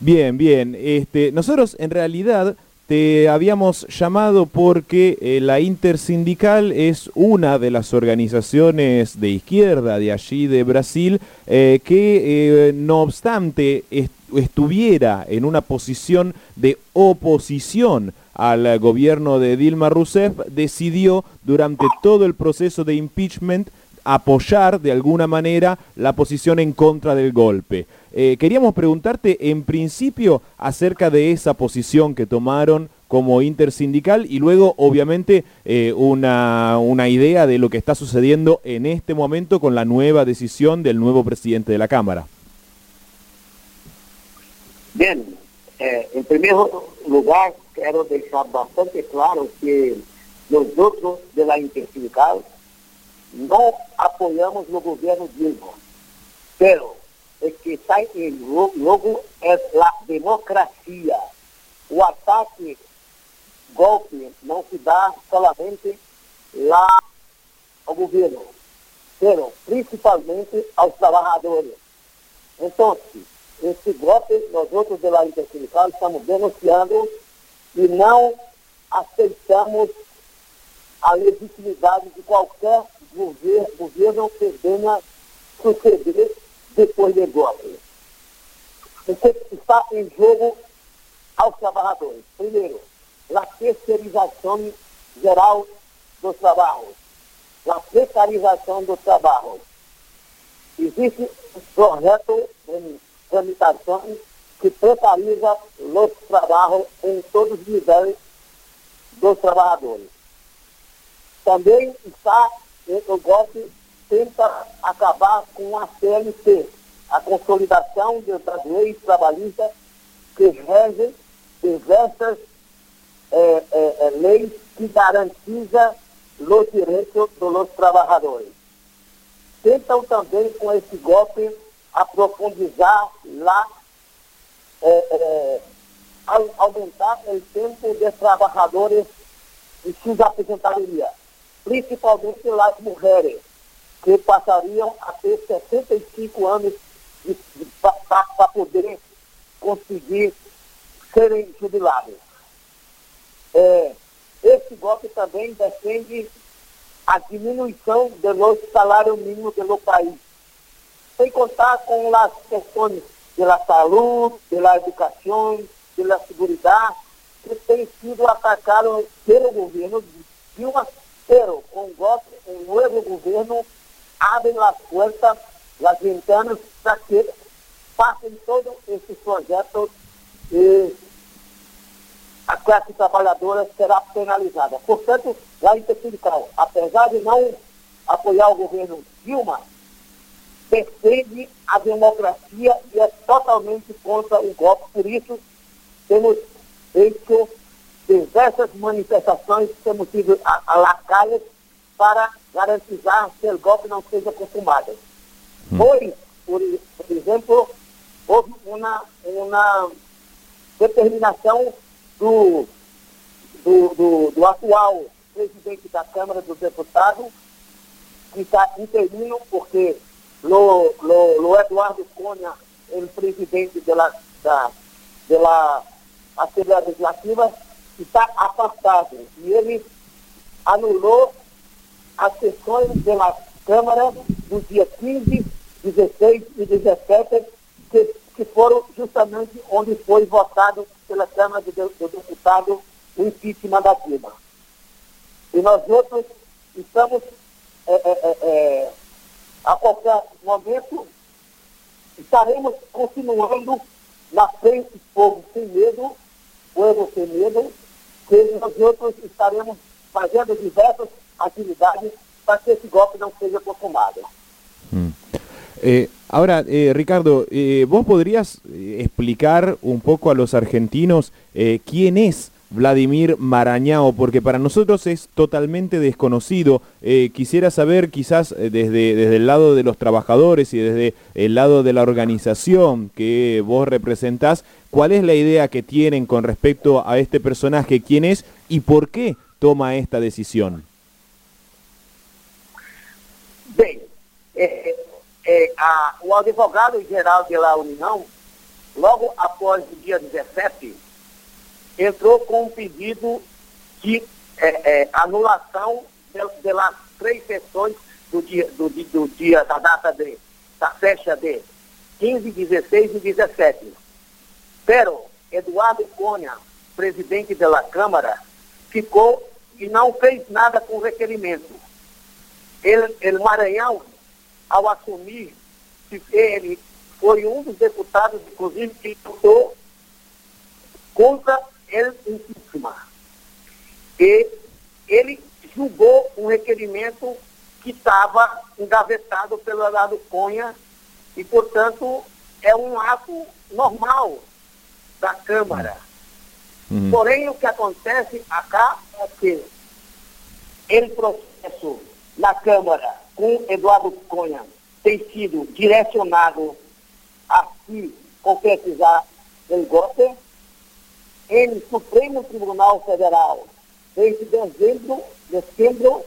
[SPEAKER 2] Bien, bien. Este, nosotros en realidad te habíamos llamado porque eh, la Intersindical es una de las organizaciones de izquierda de allí de Brasil eh, que eh, no obstante est- estuviera en una posición de oposición al gobierno de Dilma Rousseff, decidió durante todo el proceso de impeachment apoyar de alguna manera la posición en contra del golpe. Eh, queríamos preguntarte en principio acerca de esa posición que tomaron como intersindical y luego obviamente eh, una, una idea de lo que está sucediendo en este momento con la nueva decisión del nuevo presidente de la Cámara.
[SPEAKER 20] Bien, eh, en primer lugar, quiero dejar bastante claro que nosotros de la Intersindical no apoyamos el gobierno Dilma, pero el que está lo- juego es la democracia. O ataque, golpe, no se da solamente lá ao governo, pero principalmente aos trabalhadores. Então, esse golpe, nós outros da Intersindical estamos denunciando e não aceitamos a legitimidade de qualquer governo, governo que venha suceder depois do golpe. O que está em jogo aos trabalhadores? Primeiro, a terceirização geral dos trabalhos, a precarização dos trabalhos. Existe um projeto em tramitação que precariza os trabalhos em todos os níveis dos trabalhadores. Também está, o golpe tenta acabar com a CLT, a consolidação das leis trabalhistas que regem diversas eh, eh, eh, leis que garantizam os direitos dos trabalhadores. Tentam também, com esse golpe, aprofundizar lá, eh, au- aumentar o tempo de trabalhadores em sua aposentadoria, principalmente as mulheres, que passariam a ter 65 anos para poder conseguir serem jubilados. É, esse golpe também defende a diminuição do salário mínimo do país, sem contar com as questões da saúde, da educação, da segurança, que têm sido atacados pelo governo Dilma, com o golpe, o novo governo abre as portas, as ventanas, para que passem todos esses projetos e a classe trabalhadora será penalizada. Portanto, a Intersindical, apesar de não apoiar o governo Dilma, defende a democracia e é totalmente contra o golpe. Por isso, temos feito diversas manifestações, temos ido a, a para garantizar que o golpe não seja consumado. Hoje, por, por exemplo, houve uma, uma determinação do, do, do, do atual presidente da Câmara dos Deputados, que está interino, porque lo, lo, lo Eduardo Cunha, o presidente de la, da, de la Assembleia Legislativa, está afastado e ele anulou as sessões da Câmara do dia 15, 16 e 17, que, que foram justamente onde foi votado pela Câmara do, do Deputado o impeachment da Dilma. E nós outros estamos, é, é, é, é, a qualquer momento, estaremos continuando na frente do povo sem medo, povo sem medo, outros estaremos fazendo diversas atividades para que esse golpe não seja consumado.
[SPEAKER 2] Eh, ahora, eh, Ricardo, eh, ¿vos podrías explicar un poco a los argentinos quién es Vladimir Marañao? Porque para nosotros es totalmente desconocido. Quisiera saber quizás desde, desde el lado de los trabajadores y desde el lado de la organización que vos representás, ¿cuál es la idea que tienen con respecto a este personaje? ¿Quién es y por qué toma esta decisión?
[SPEAKER 20] Bem, é, é, a- o advogado-geral da União, logo após o dia 17, entrou com um pedido de é, anulação de- das três sessões do dia, do, do dia da data de, da fecha de 15, 16 e 17. Pero Eduardo Cunha, presidente da Câmara, ficou e não fez nada com o requerimento. Ele, ele Maranhão, ao assumir, ele foi um dos deputados, inclusive, que lutou contra ele impeachment. E ele julgou um requerimento que estava engavetado pelo Eduardo Cunha e, portanto, é um ato normal da Câmara. Porém, o que acontece acá é que ele processo na Câmara com Eduardo Cunha tem sido direcionado a se concretizar o golpe em Supremo Tribunal Federal desde dezembro, dezembro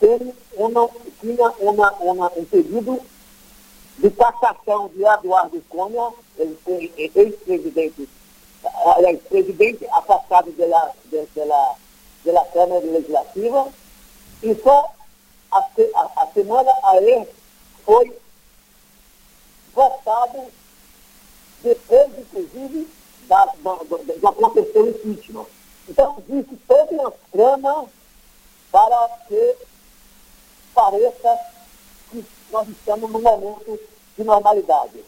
[SPEAKER 20] tem uma, tinha uma, uma, um pedido de cassação de Eduardo Cunha, ele foi ex-presidente, aliás, presidente afastado pela, de- pela, pela Câmara Legislativa, e só a, a, a semana aí foi votado depois, inclusive, da, da, da, o impeachment. Então, existe toda uma trama para que pareça que nós estamos num momento de normalidade.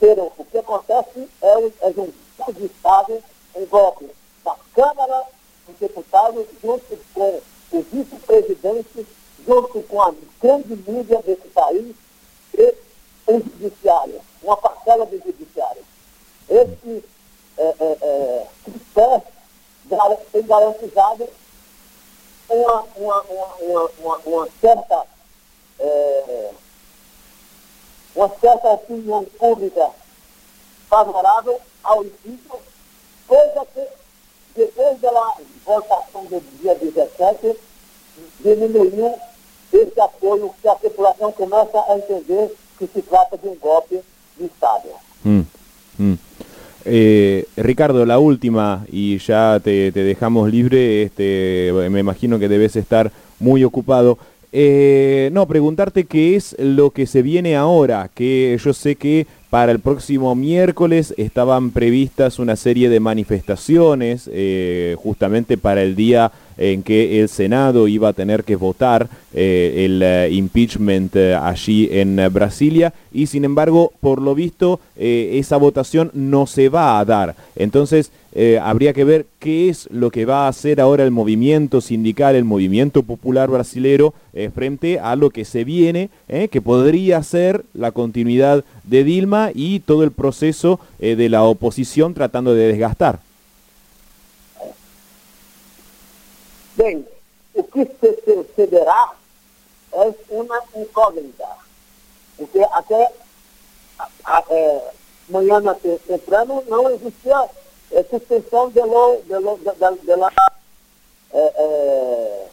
[SPEAKER 20] Pero o que acontece é o é um de Estado, um golpe da Câmara dos Deputados, junto com o vice-presidente, junto com a grande mídia desse país e o judiciário, uma parcela do judiciário. Esse é, é, é, tem garantizado uma, uma, uma, uma, uma certa é, uma certa opinião pública favorável impeachment, coisa que depois da votação do dia 17 diminuiu esse apoio que a população começa a entender que se trata de um golpe de Estado.
[SPEAKER 2] Mm, mm. Eh, Ricardo, la última y ya te, te dejamos libre, este, me imagino que debes estar muy ocupado. Eh, no, preguntarte qué es lo que se viene ahora, que yo sé que para el próximo miércoles estaban previstas una serie de manifestaciones eh, justamente para el día en que el Senado iba a tener que votar eh, el eh, impeachment allí en Brasilia y sin embargo, por lo visto, esa votación no se va a dar. Entonces, eh, habría que ver qué es lo que va a hacer ahora el movimiento sindical, el movimiento popular brasilero, eh, frente a lo que se viene, eh, que podría ser la continuidad de Dilma y todo el proceso de la oposición tratando de desgastar.
[SPEAKER 20] Bem, o que se sucederá é uma incógnita. Porque até a, a, é, manhã na te- temprano não existia é, suspensão de lo, de lo, da, da, de la, é,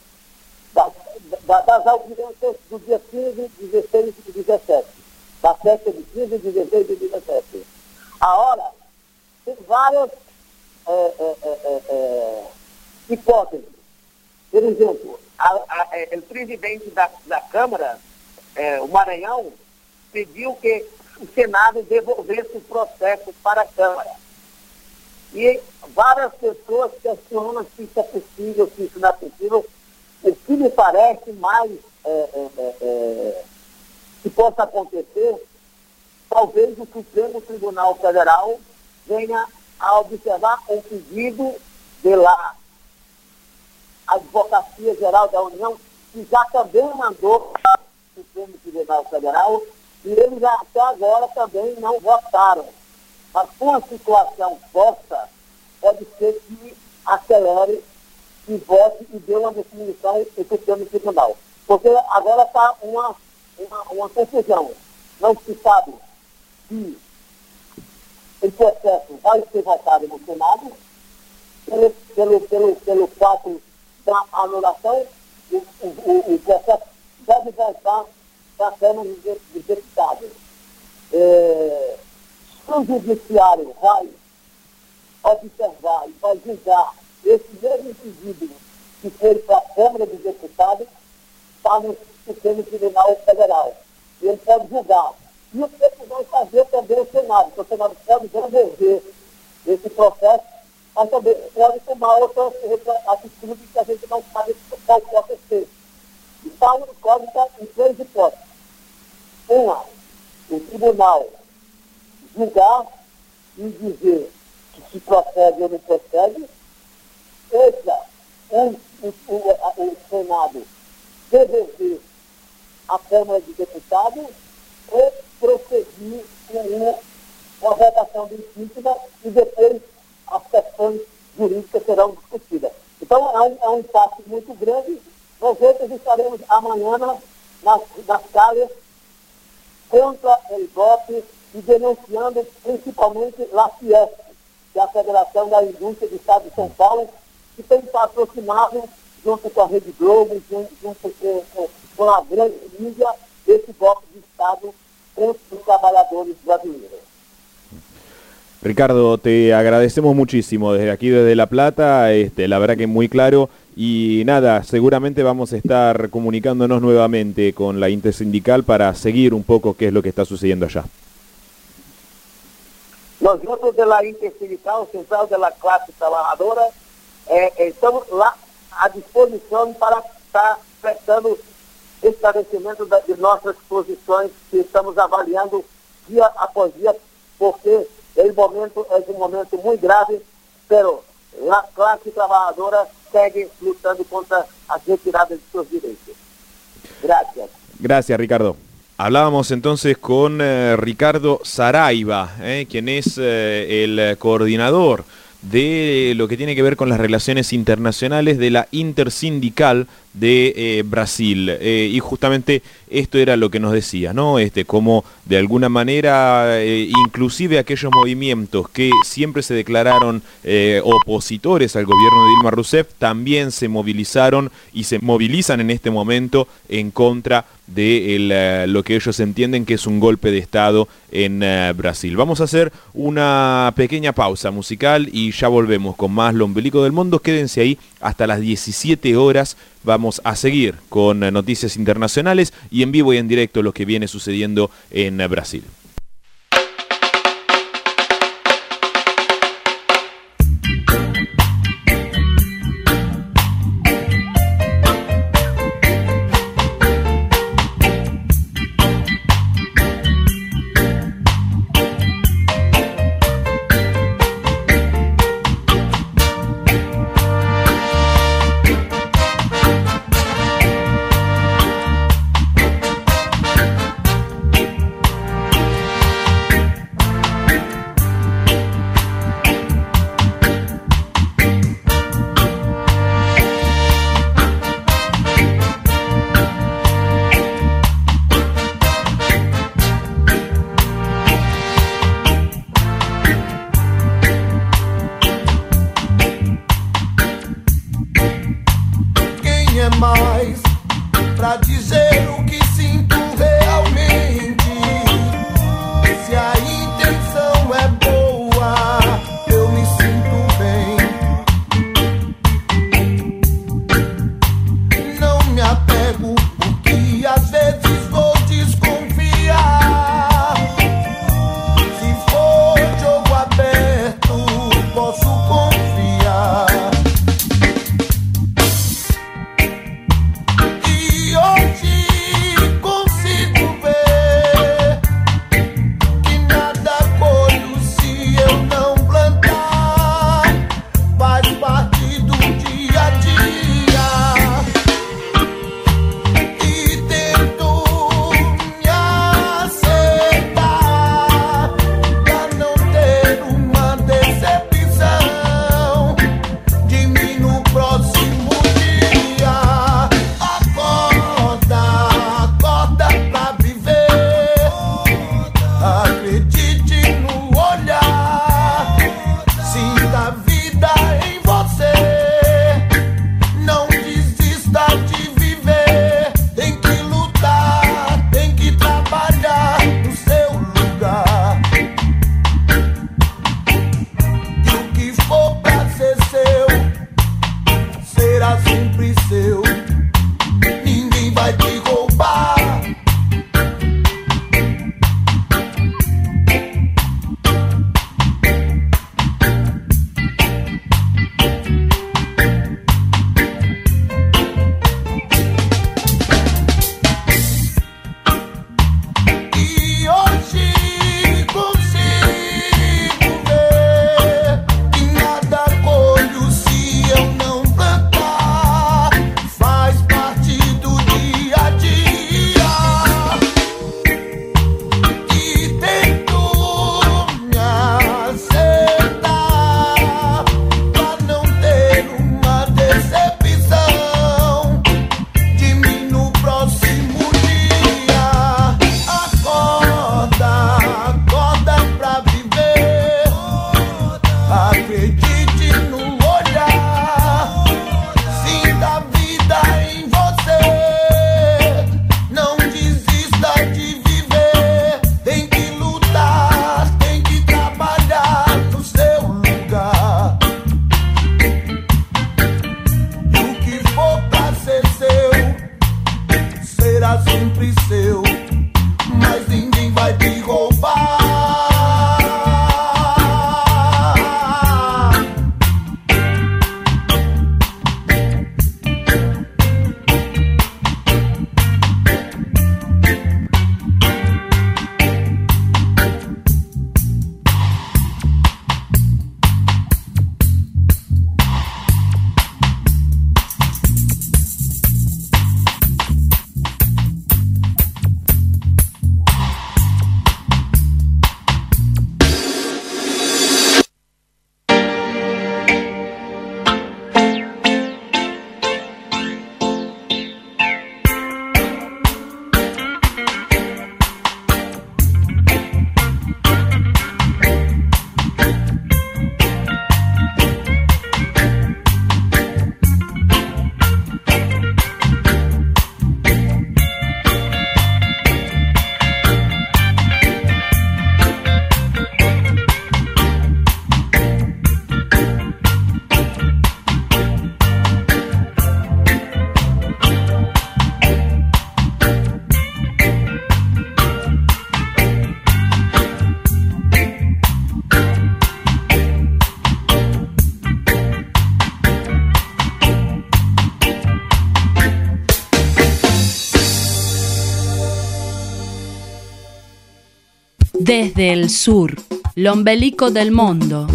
[SPEAKER 20] da, da, das audiências do dia 15, 16 e 17. Da festa de 15, 16 e 17. A hora, tem várias é, é, é, hipóteses. Por exemplo, o presidente da, da Câmara, é, o Maranhão, pediu que o Senado devolvesse o processo para a Câmara. E várias pessoas questionam se isso é possível, se isso não é possível. O que me parece mais é, é, é, é, que possa acontecer, talvez o Supremo Tribunal Federal venha a observar um pedido de lá Advocacia Geral da União, que já também mandou para o Supremo Tribunal Federal, e eles até agora também não votaram. A situação posta, pode ser que acelere e vote e dê uma definição no Supremo Tribunal. Porque agora está uma, uma, uma confusão. Não se sabe se o processo vai ser votado no Senado, pelo, pelo, pelo, pelo fato da anulação, o, o, o processo deve voltar para a Câmara dos Deputados. É, o Judiciário vai observar e vai julgar esse mesmo pedido que foi para a Câmara dos Deputados, está no Supremo Tribunal Federal. Ele pode julgar. E o que vai fazer também o Senado, porque o Senado pode devolver esse processo, mas também pode tomar outra, atitude que a gente não sabe qual pode ser. E Paulo Código está em três hipóteses. Uma, o tribunal julgar e dizer que se procede ou não procede. Outra, um, o, o, a- o Senado à Câmara de Deputados e prosseguir com uma, uma votação de impeachment e depois as questões jurídicas serão discutidas. Então é um, é um impacto muito grande. Nós estaremos amanhã nas, nas calles contra o golpe e denunciando principalmente a Fiesp, que é a Federação da Indústria do Estado de São Paulo, que tem se aproximado junto com a Rede Globo, junto, junto com, com, com a grande mídia, desse golpe de Estado contra os trabalhadores brasileiros.
[SPEAKER 2] Ricardo, te agradecemos muchísimo desde aquí, desde La Plata, este, la verdad que muy claro. Y nada, seguramente vamos a estar comunicándonos nuevamente con la intersindical para seguir un poco qué es lo que está sucediendo allá.
[SPEAKER 20] Nós, junto da Intersindical Central da Classe Trabalhadora, eh, eh, estamos lá à disposição para estar prestando esclarecimento de nossas posições que estamos avaliando dia após dia, porque o momento é um momento muito grave, pero a classe trabalhadora segue lutando contra as retiradas de seus direitos. Gracias.
[SPEAKER 2] Gracias, Ricardo. Hablábamos entonces con eh, Ricardo Saraiva, eh, quien es eh, el coordinador de lo que tiene que ver con las relaciones internacionales de la Intersindical de eh, Brasil. Eh, y justamente esto era lo que nos decía, ¿no? Este, como de alguna manera, eh, inclusive aquellos movimientos que siempre se declararon opositores al gobierno de Dilma Rousseff, también se movilizaron y se movilizan en este momento en contra de lo que ellos entienden que es un golpe de Estado en Brasil. Vamos a hacer una pequeña pausa musical y ya volvemos con más Lo Ombelico del Mundo. Quédense ahí hasta las 17 horas. Vamos a seguir con eh, noticias internacionales y en vivo y en directo lo que viene sucediendo en eh, Brasil.
[SPEAKER 1] Desde el sur, l'ombelico del mundo.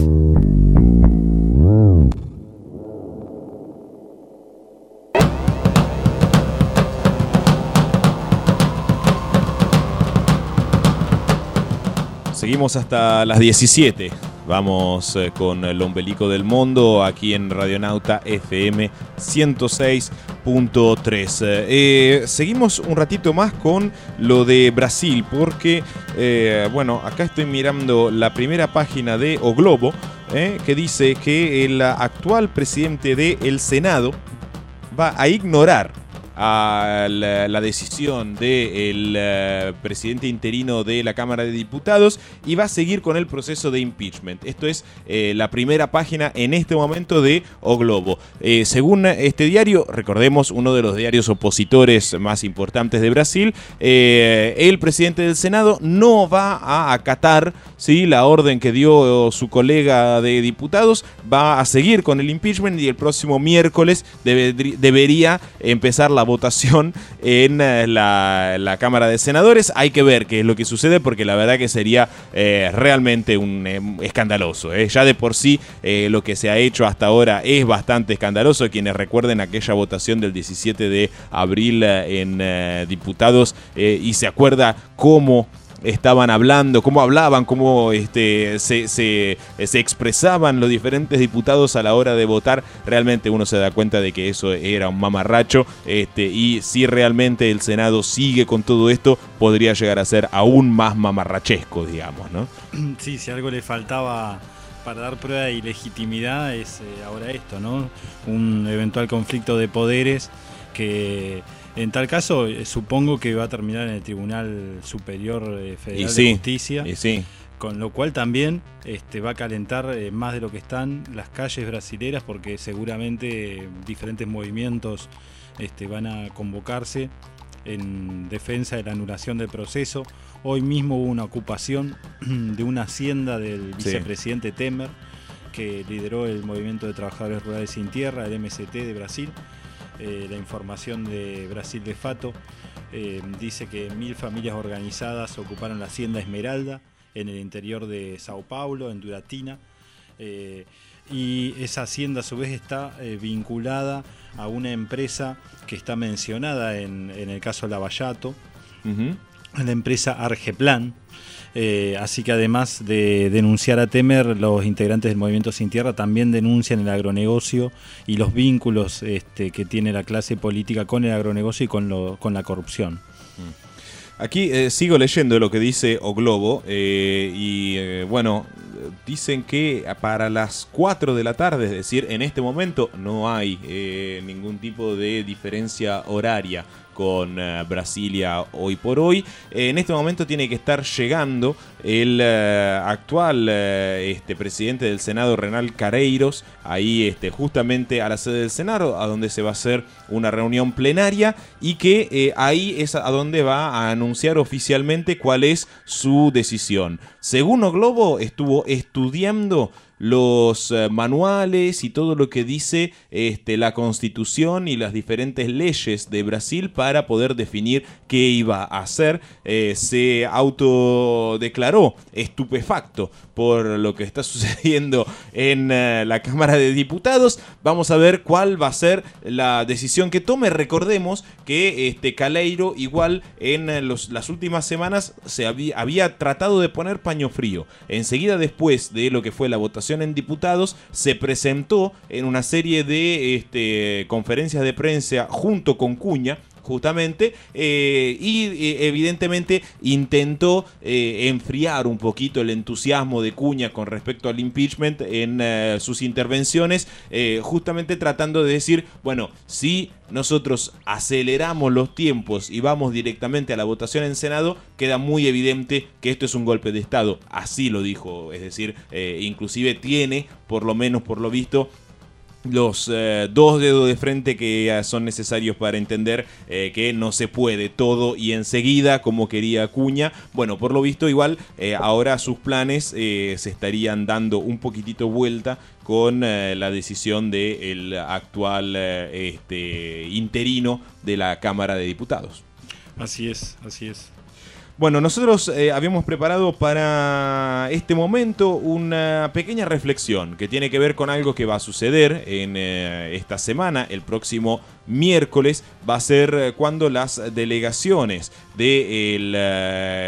[SPEAKER 2] Seguimos hasta las 17. Vamos eh, con el ombelico del mundo aquí en Radionauta FM 106.3. Eh, seguimos un ratito más con lo de Brasil porque, eh, bueno, acá estoy mirando la primera página de O Globo eh, que dice que el actual presidente del Senado va a ignorar a la, decisión del eh, presidente interino de la Cámara de Diputados y va a seguir con el proceso de impeachment. Esto es eh, la primera página en este momento de O Globo. Eh, según este diario, recordemos uno de los diarios opositores más importantes de Brasil, el presidente del Senado no va a acatar ¿sí? la orden que dio su colega de diputados, va a seguir con el impeachment y el próximo miércoles debe- debería empezar la votación en eh, la, Cámara de Senadores. Hay que ver qué es lo que sucede porque la verdad que sería eh, realmente un eh, escandaloso. Ya de por sí lo que se ha hecho hasta ahora es bastante escandaloso. Quienes recuerden aquella votación del 17 de abril en diputados y se acuerda cómo estaban hablando, cómo hablaban, cómo este, se, se- se expresaban los diferentes diputados a la hora de votar, realmente uno se da cuenta de que eso era un mamarracho este, y si realmente el Senado sigue con todo esto, podría llegar a ser aún más mamarrachesco, digamos, ¿no?
[SPEAKER 10] Sí, si algo le faltaba para dar prueba de ilegitimidad es eh, ahora esto, ¿no? Un eventual conflicto de poderes que en tal caso eh, supongo que va a terminar en el Tribunal Superior eh, Federal
[SPEAKER 2] sí,
[SPEAKER 10] de Justicia.
[SPEAKER 2] y sí.
[SPEAKER 10] Con lo cual también este, va a calentar eh, más de lo que están las calles brasileras porque seguramente diferentes movimientos este, van a convocarse en defensa de la anulación del proceso. Hoy mismo hubo una ocupación de una hacienda del
[SPEAKER 2] Sí.
[SPEAKER 10] vicepresidente Temer, que lideró el Movimiento de Trabajadores Rurales Sin Tierra, el MST de Brasil. Eh, la información de Brasil de Fato eh, dice que mil familias organizadas ocuparon la hacienda Esmeralda en el interior de Sao Paulo, en Duratina. Eh, y esa hacienda a su vez está vinculada a una empresa que está mencionada en, en el caso Lavallato, la empresa Argeplan. Eh, así que además de denunciar a Temer, los integrantes del Movimiento Sin Tierra también denuncian el agronegocio y los vínculos este, que tiene la clase política con el agronegocio y con, lo- con la corrupción.
[SPEAKER 2] Aquí eh, sigo leyendo lo que dice O Globo eh, y bueno, dicen que para las 4 de la tarde, es decir, en este momento no hay ningún tipo de diferencia horaria con eh, Brasilia hoy por hoy. Eh, en este momento tiene que estar llegando el eh, actual este, presidente del Senado, Renal Careiros, ahí este, justamente a la sede del Senado, a donde se va a hacer una reunión plenaria y que ahí es a donde va a anunciar oficialmente cuál es su decisión. Según Globo, estuvo estudiando los eh, manuales y todo lo que dice este, la constitución y las diferentes leyes de Brasil para poder definir qué iba a hacer. Eh, se autodeclaró estupefacto por lo que está sucediendo en eh, la Cámara de Diputados. Vamos a ver cuál va a ser la decisión que tome. Recordemos que este Caleiro igual en los- las últimas semanas se había tratado de poner paño frío. Enseguida después de lo que fue la votación en diputados, se presentó en una serie de este, conferencias de prensa junto con Cuña justamente, eh, y eh, evidentemente intentó eh, enfriar un poquito el entusiasmo de Cuña con respecto al impeachment en sus intervenciones, justamente tratando de decir, bueno, si nosotros aceleramos los tiempos y vamos directamente a la votación en Senado, queda muy evidente que esto es un golpe de Estado. Así lo dijo, es decir, inclusive tiene, por lo menos por lo visto, los eh, dos dedos de frente que son necesarios para entender eh, que no se puede todo y enseguida como quería Cuña. Bueno, por lo visto igual eh, ahora sus planes se estarían dando un poquitito vuelta con la decisión del actual este, interino de la Cámara de Diputados.
[SPEAKER 10] Así es, así es.
[SPEAKER 2] Bueno, nosotros eh, habíamos preparado para este momento una pequeña reflexión que tiene que ver con algo que va a suceder en eh, esta semana, el próximo miércoles, va a ser eh, cuando las delegaciones del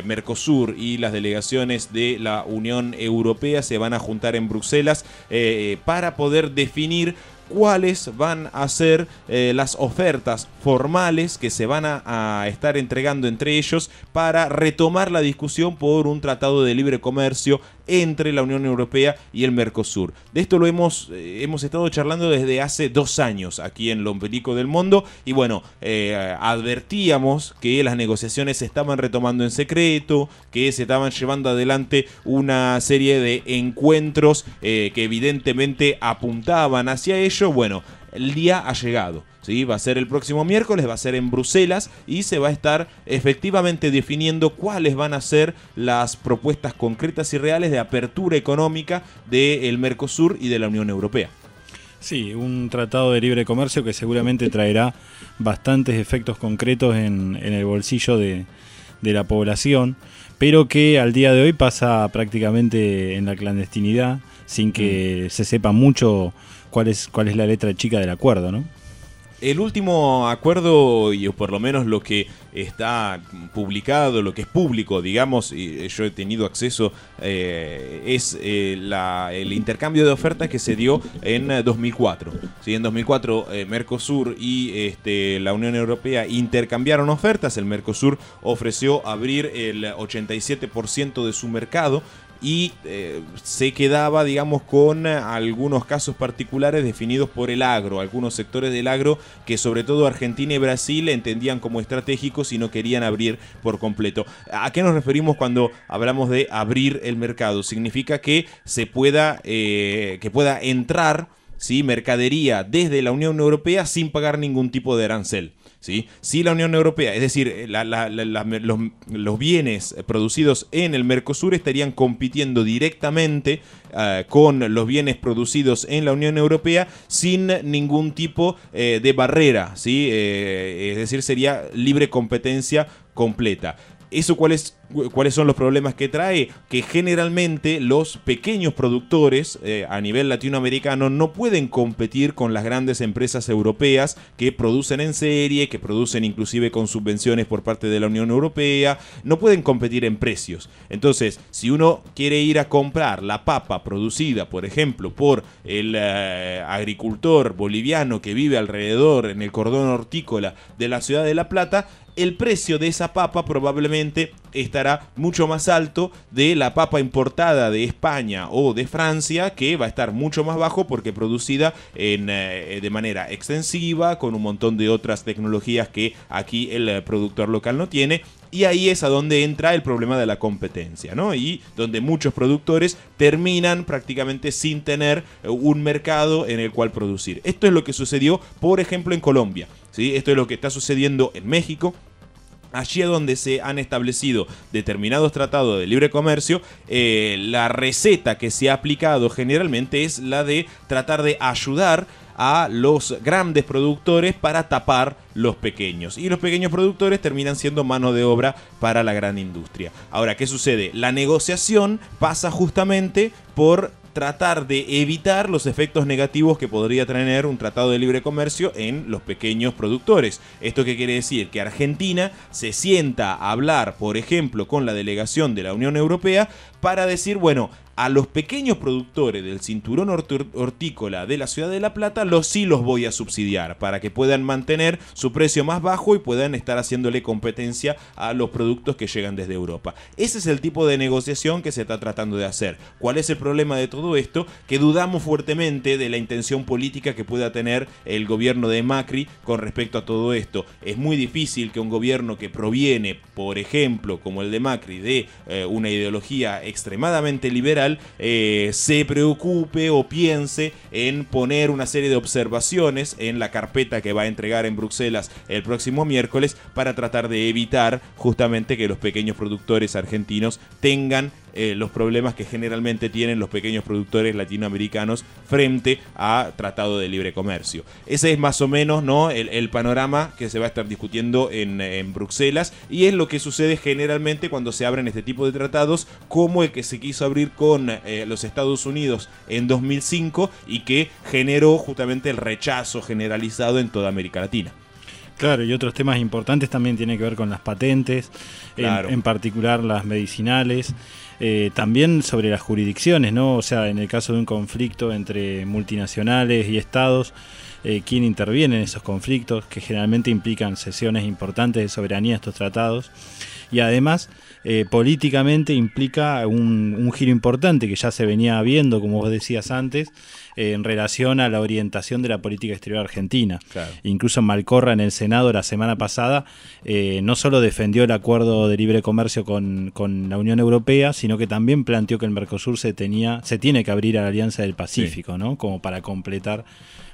[SPEAKER 2] Mercosur y las delegaciones de la Unión Europea se van a juntar en Bruselas para poder definir cuáles van a ser eh, las ofertas formales que se van a, a estar entregando entre ellos para retomar la discusión por un tratado de libre comercio entre la Unión Europea y el Mercosur. De esto lo hemos, eh, hemos estado charlando desde hace dos años aquí en Lombelico del Mundo y bueno, eh, advertíamos que las negociaciones se estaban retomando en secreto, que se estaban llevando adelante una serie de encuentros eh, que evidentemente apuntaban hacia ello. Bueno, el día ha llegado. ¿Sí? Va a ser el próximo miércoles, va a ser en Bruselas y se va a estar efectivamente definiendo cuáles van a ser las propuestas concretas y reales de apertura económica del Mercosur y de la Unión Europea.
[SPEAKER 10] Sí, un tratado de libre comercio que seguramente traerá bastantes efectos concretos en, en el bolsillo de, de la población, pero que al día de hoy pasa prácticamente en la clandestinidad, sin que se sepa mucho cuál es, cuál es la letra chica del acuerdo, ¿no?
[SPEAKER 2] El último acuerdo, y por lo menos lo que está publicado, lo que es público, digamos, y yo he tenido acceso, eh, es eh, la- el intercambio de ofertas que se dio en eh, 2004. ¿sí? En 2004 eh, Mercosur y este, la Unión Europea intercambiaron ofertas. El Mercosur ofreció abrir el 87% de su mercado y eh, se quedaba, digamos, con eh, algunos casos particulares definidos por el agro, algunos sectores del agro que sobre todo Argentina y Brasil entendían como estratégicos y no querían abrir por completo. ¿A qué nos referimos cuando hablamos de abrir el mercado? Significa que se pueda, eh, que pueda entrar ¿sí? mercadería desde la Unión Europea sin pagar ningún tipo de arancel. ¿Sí? Si la Unión Europea, es decir, eh, los, bienes eh, producidos en el Mercosur estarían compitiendo directamente eh, con los bienes producidos en la Unión Europea sin ningún tipo de barrera, ¿sí? Eh, es decir, sería libre competencia completa. ¿Eso cuáles, cuáles son los problemas que trae? Que generalmente los pequeños productores eh, a nivel latinoamericano no pueden competir con las grandes empresas europeas que producen en serie, que producen inclusive con subvenciones por parte de la Unión Europea, no pueden competir en precios. Entonces, si uno quiere ir a comprar la papa producida, por ejemplo, por el eh, agricultor boliviano que vive alrededor en el cordón hortícola de la ciudad de La Plata, el precio de esa papa probablemente estará mucho más alto de la papa importada de España o de Francia, que va a estar mucho más bajo porque producida en, eh, de manera extensiva, con un montón de otras tecnologías que aquí el eh, productor local no tiene. Y ahí es a donde entra el problema de la competencia, ¿no? Y donde muchos productores terminan prácticamente sin tener eh, un mercado en el cual producir. Esto es lo que sucedió, por ejemplo, en Colombia. ¿sí? Esto es lo que está sucediendo en México. Allí es donde se han establecido determinados tratados de libre comercio, eh, la receta que se ha aplicado generalmente es la de tratar de ayudar a los grandes productores para tapar los pequeños. Y los pequeños productores terminan siendo mano de obra para la gran industria. Ahora, ¿qué sucede? La negociación pasa justamente por tratar de evitar los efectos negativos que podría tener un tratado de libre comercio en los pequeños productores. ¿Esto qué quiere decir? Que Argentina se sienta a hablar, por ejemplo, con la delegación de la Unión Europea para decir, bueno, a los pequeños productores del cinturón hortícola de la ciudad de La Plata, los sí los voy a subsidiar para que puedan mantener su precio más bajo y puedan estar haciéndole competencia a los productos que llegan desde Europa. Ese es el tipo de negociación que se está tratando de hacer. ¿Cuál es el problema de todo esto? Que dudamos fuertemente de la intención política que pueda tener el gobierno de Macri con respecto a todo esto. Es muy difícil que un gobierno que proviene, por ejemplo, como el de Macri, de eh, una ideología extremadamente liberal, eh, se preocupe o piense en poner una serie de observaciones en la carpeta que va a entregar en Bruselas el próximo miércoles para tratar de evitar justamente que los pequeños productores argentinos tengan eh, los problemas que generalmente tienen los pequeños productores latinoamericanos frente a Tratado de Libre Comercio. Ese es más o menos ¿no? el, el panorama que se va a estar discutiendo en, en Bruselas y es lo que sucede generalmente cuando se abren este tipo de tratados como el que se quiso abrir con eh, los Estados Unidos en 2005 y que generó justamente el rechazo generalizado en toda América Latina.
[SPEAKER 10] Claro, y otros temas importantes también tienen que ver con las patentes, en, particular las medicinales, eh, también sobre las jurisdicciones, ¿no? O sea, en el caso de un conflicto entre multinacionales y estados, eh, quién interviene en esos conflictos, que generalmente implican sesiones importantes de soberanía estos tratados. Y además, eh, políticamente implica un, un giro importante que ya se venía viendo, como vos decías antes, eh, en relación a la orientación de la política exterior argentina. Incluso Malcorra en el Senado la semana pasada eh, no solo defendió el acuerdo de libre comercio con, con la Unión Europea, sino que también planteó que el Mercosur se tenía, se tiene que abrir a la Alianza del Pacífico, ¿no? Como para completar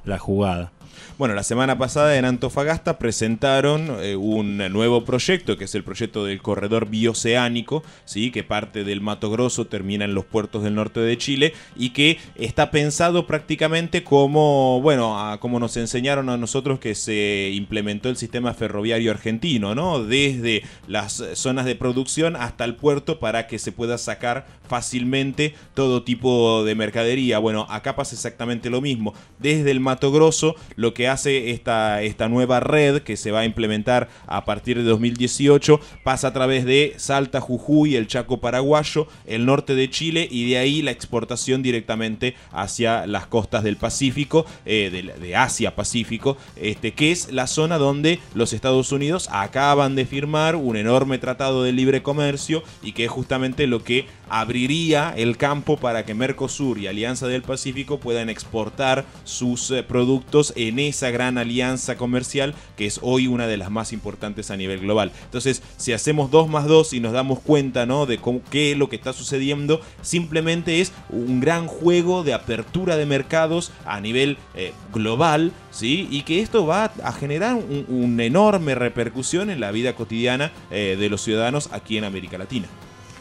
[SPEAKER 10] la jugada.
[SPEAKER 2] Bueno, la semana pasada en Antofagasta presentaron eh, un nuevo proyecto, que es el proyecto del corredor bioceánico, ¿sí? que parte del Mato Grosso, termina en los puertos del norte de Chile y que está pensado prácticamente como, bueno, como nos enseñaron a nosotros que se implementó el sistema ferroviario argentino, ¿no? Desde las zonas de producción hasta el puerto para que se pueda sacar fácilmente todo tipo de mercadería. Bueno, acá pasa exactamente lo mismo. Desde el Mato Grosso, lo que hace esta, esta nueva red que se va a implementar a partir de 2018 pasa a través de Salta, Jujuy, el Chaco paraguayo, el norte de Chile y de ahí la exportación directamente hacia las costas del Pacífico, eh, de, de Asia Pacífico, este, que es la zona donde los Estados Unidos acaban de firmar un enorme tratado de libre comercio y que es justamente lo que abriría el campo para que Mercosur y Alianza del Pacífico puedan exportar sus eh, productos esa gran alianza comercial que es hoy una de las más importantes a nivel global. Entonces, si hacemos 2 más 2 y nos damos cuenta ¿no? de cómo, qué es lo que está sucediendo, simplemente es un gran juego de apertura de mercados a nivel eh, global, ¿sí? Y que esto va a generar un- una enorme repercusión en la vida cotidiana eh, de los ciudadanos aquí en América Latina.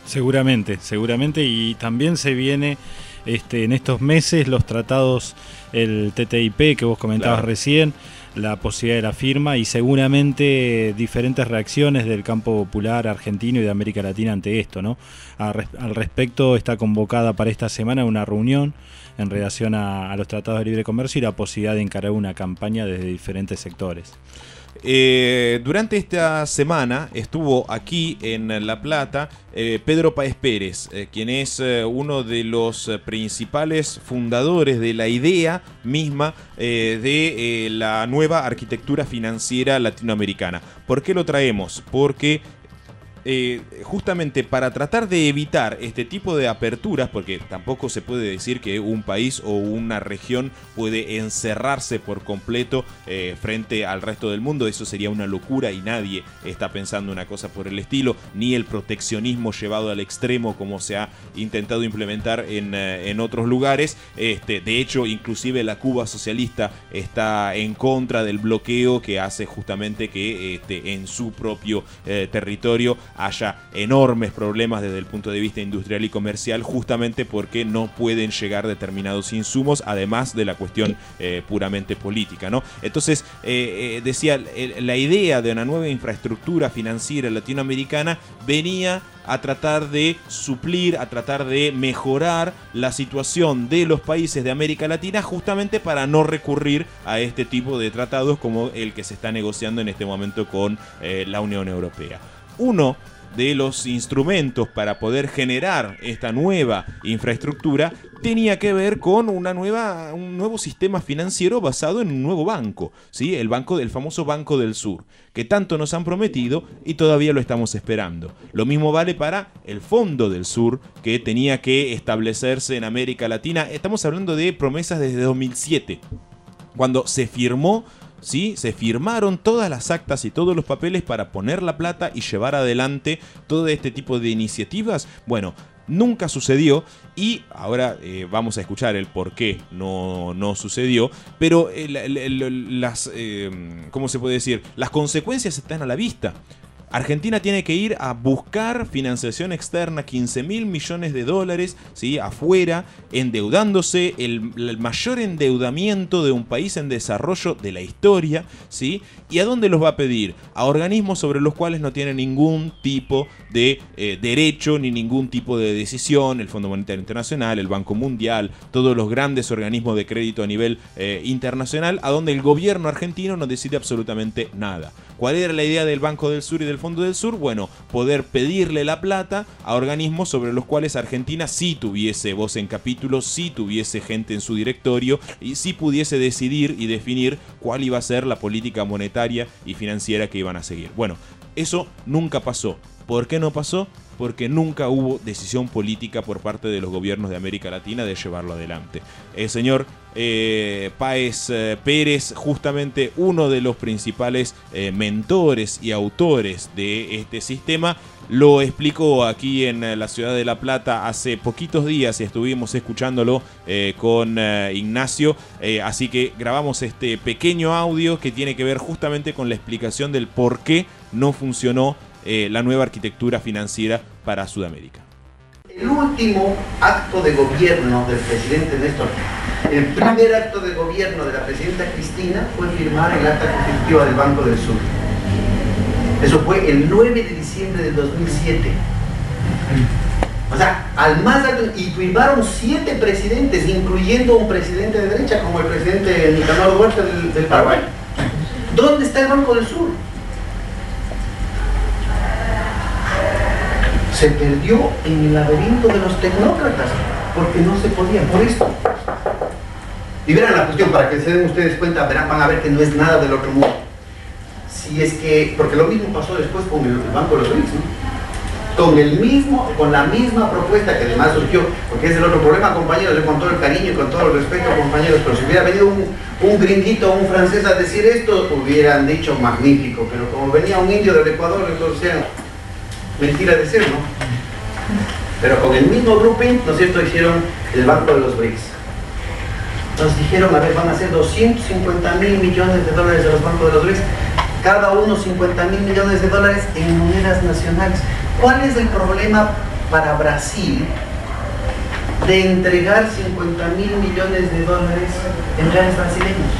[SPEAKER 10] Seguramente, seguramente. Y también se viene este, en estos meses los tratados, el TTIP que vos comentabas
[SPEAKER 2] Claro.
[SPEAKER 10] recién, la posibilidad de la firma y seguramente diferentes reacciones del campo popular argentino y de América Latina ante esto, ¿no? Al respecto está convocada para esta semana una reunión en relación a, a los tratados de libre comercio y la posibilidad de encarar una campaña desde diferentes sectores.
[SPEAKER 2] Eh, durante esta semana estuvo aquí en La Plata eh, Pedro Paez Pérez, eh, quien es uno de los principales fundadores de la idea misma de la nueva arquitectura financiera latinoamericana. ¿Por qué lo traemos? Porque eh, justamente para tratar de evitar este tipo de aperturas, porque tampoco se puede decir que un país o una región puede encerrarse por completo eh, frente al resto del mundo, eso sería una locura y nadie está pensando una cosa por el estilo, ni el proteccionismo llevado al extremo como se ha intentado implementar en, eh, en otros lugares. Este, de hecho, inclusive la Cuba socialista está en contra del bloqueo que hace justamente que este, en su propio territorio haya enormes problemas desde el punto de vista industrial y comercial, justamente porque no pueden llegar determinados insumos, además de la cuestión eh, puramente política. ¿no? Entonces, eh, eh, decía, la idea de una nueva infraestructura financiera latinoamericana venía a tratar de suplir, a tratar de mejorar la situación de los países de América Latina justamente para no recurrir a este tipo de tratados como el que se está negociando en este momento con la Unión Europea. Uno de los instrumentos para poder generar esta nueva infraestructura tenía que ver con una nueva, un nuevo sistema financiero basado en un nuevo banco, ¿sí? el banco del famoso Banco del Sur, que tanto nos han prometido y todavía lo estamos esperando. Lo mismo vale para el Fondo del Sur, que tenía que establecerse en América Latina. Estamos hablando de promesas desde 2007 cuando se firmó, ¿sí? Se firmaron todas las actas y todos los papeles para poner la plata y llevar adelante todo este tipo de iniciativas. Bueno, nunca sucedió y ahora eh, vamos a escuchar el por qué no, no sucedió, pero eh, la- la- la- las, eh, ¿cómo se puede decir? Las consecuencias están a la vista. Argentina tiene que ir a buscar financiación externa, 15 mil millones de dólares, ¿sí? afuera, endeudándose, el, el mayor endeudamiento de un país en desarrollo de la historia, ¿sí? ¿Y a dónde los va a pedir? A organismos sobre los cuales no tiene ningún tipo de eh, derecho ni ningún tipo de decisión, el Fondo Monetario Internacional, el Banco Mundial, todos los grandes organismos de crédito a nivel eh, internacional, a donde el gobierno argentino no decide absolutamente nada. ¿Cuál era la idea del Banco del Sur y del Fondo del Sur? Bueno, poder pedirle la plata a organismos sobre los cuales Argentina sí tuviese voz en capítulos, sí tuviese gente en su directorio y sí pudiese decidir y definir cuál iba a ser la política monetaria y financiera que iban a seguir. Bueno, eso nunca pasó. ¿Por qué no pasó? Porque nunca hubo decisión política por parte de los gobiernos de América Latina de llevarlo adelante. El señor eh, Páez eh, Pérez, justamente uno de los principales eh, mentores y autores de este sistema, lo explicó aquí en eh, la ciudad de La Plata hace poquitos días y estuvimos escuchándolo eh, con eh, Ignacio. Eh, así que grabamos este pequeño audio que tiene que ver justamente con la explicación del por qué no funcionó eh, la nueva arquitectura financiera para Sudamérica.
[SPEAKER 21] El último acto de gobierno del presidente Néstor, el primer acto de gobierno de la presidenta Cristina fue firmar el acta constitutiva del Banco del Sur. Eso fue el 9 de diciembre del 2007. O sea, al más alto, y firmaron siete presidentes, incluyendo un presidente de derecha como el presidente Nicanor Huerta del, del Paraguay. ¿Dónde está el Banco del Sur? Se perdió en el laberinto de los tecnócratas, porque no se podía, por esto. Y verán la cuestión, para que se den ustedes cuenta, verán, van a ver que no es nada del otro mundo. Si es que, porque lo mismo pasó después con el, Banco de los BRICS, ¿no? Con el mismo, con la misma propuesta que además surgió, porque es el otro problema, compañeros, con todo el cariño y con todo el respeto, compañeros, pero si hubiera venido un, un gringuito o un francés a decir esto, hubieran dicho magnífico, pero como venía un indio del Ecuador, entonces mentira de ser, ¿no? Pero con el mismo grouping, ¿no es cierto?, hicieron el Banco de los BRICS. Nos dijeron, a ver, van a ser 250 mil millones de dólares de los bancos de los BRICS, cada uno 50 mil millones de dólares en monedas nacionales. ¿Cuál es el problema para Brasil de entregar 50 mil millones de dólares en reales brasileños?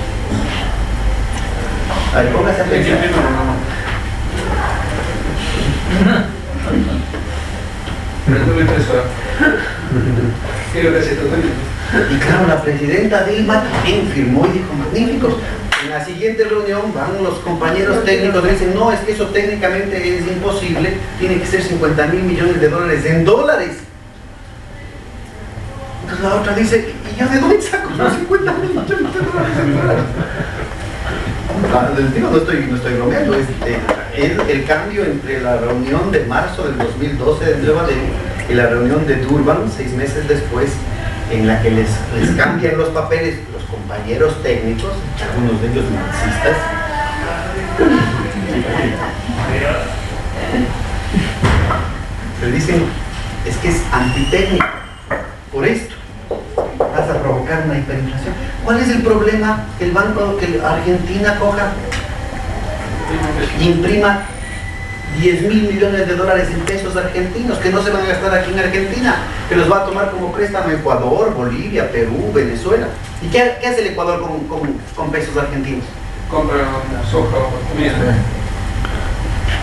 [SPEAKER 21] A ver, póngase a pensar. Y claro, la presidenta Dilma también firmó y dijo, magníficos. En la siguiente reunión van los compañeros técnicos y dicen, no, es que eso técnicamente es imposible, tiene que ser 50 mil millones de dólares en dólares. Entonces la otra dice, ¿y yo de dónde saco los 50 mil millones de dólares en dólares? Les no estoy, no estoy bromeando, eh, el, el cambio entre la reunión de marzo del 2012 de Nueva Delhi y la reunión de Durban seis meses después, en la que les, les cambian los papeles los compañeros técnicos, algunos de ellos marxistas. Le dicen, es que es antitécnico, por esto vas a provocar una hiperinflación. ¿Cuál es el problema que el banco, que Argentina coja y imprima 10 mil millones de dólares en pesos argentinos que no se van a gastar aquí en Argentina, que los va a tomar como préstamo Ecuador, Bolivia, Perú, Venezuela? ¿Y qué, qué hace el Ecuador con, con- con pesos argentinos?
[SPEAKER 13] Compra soja o comida.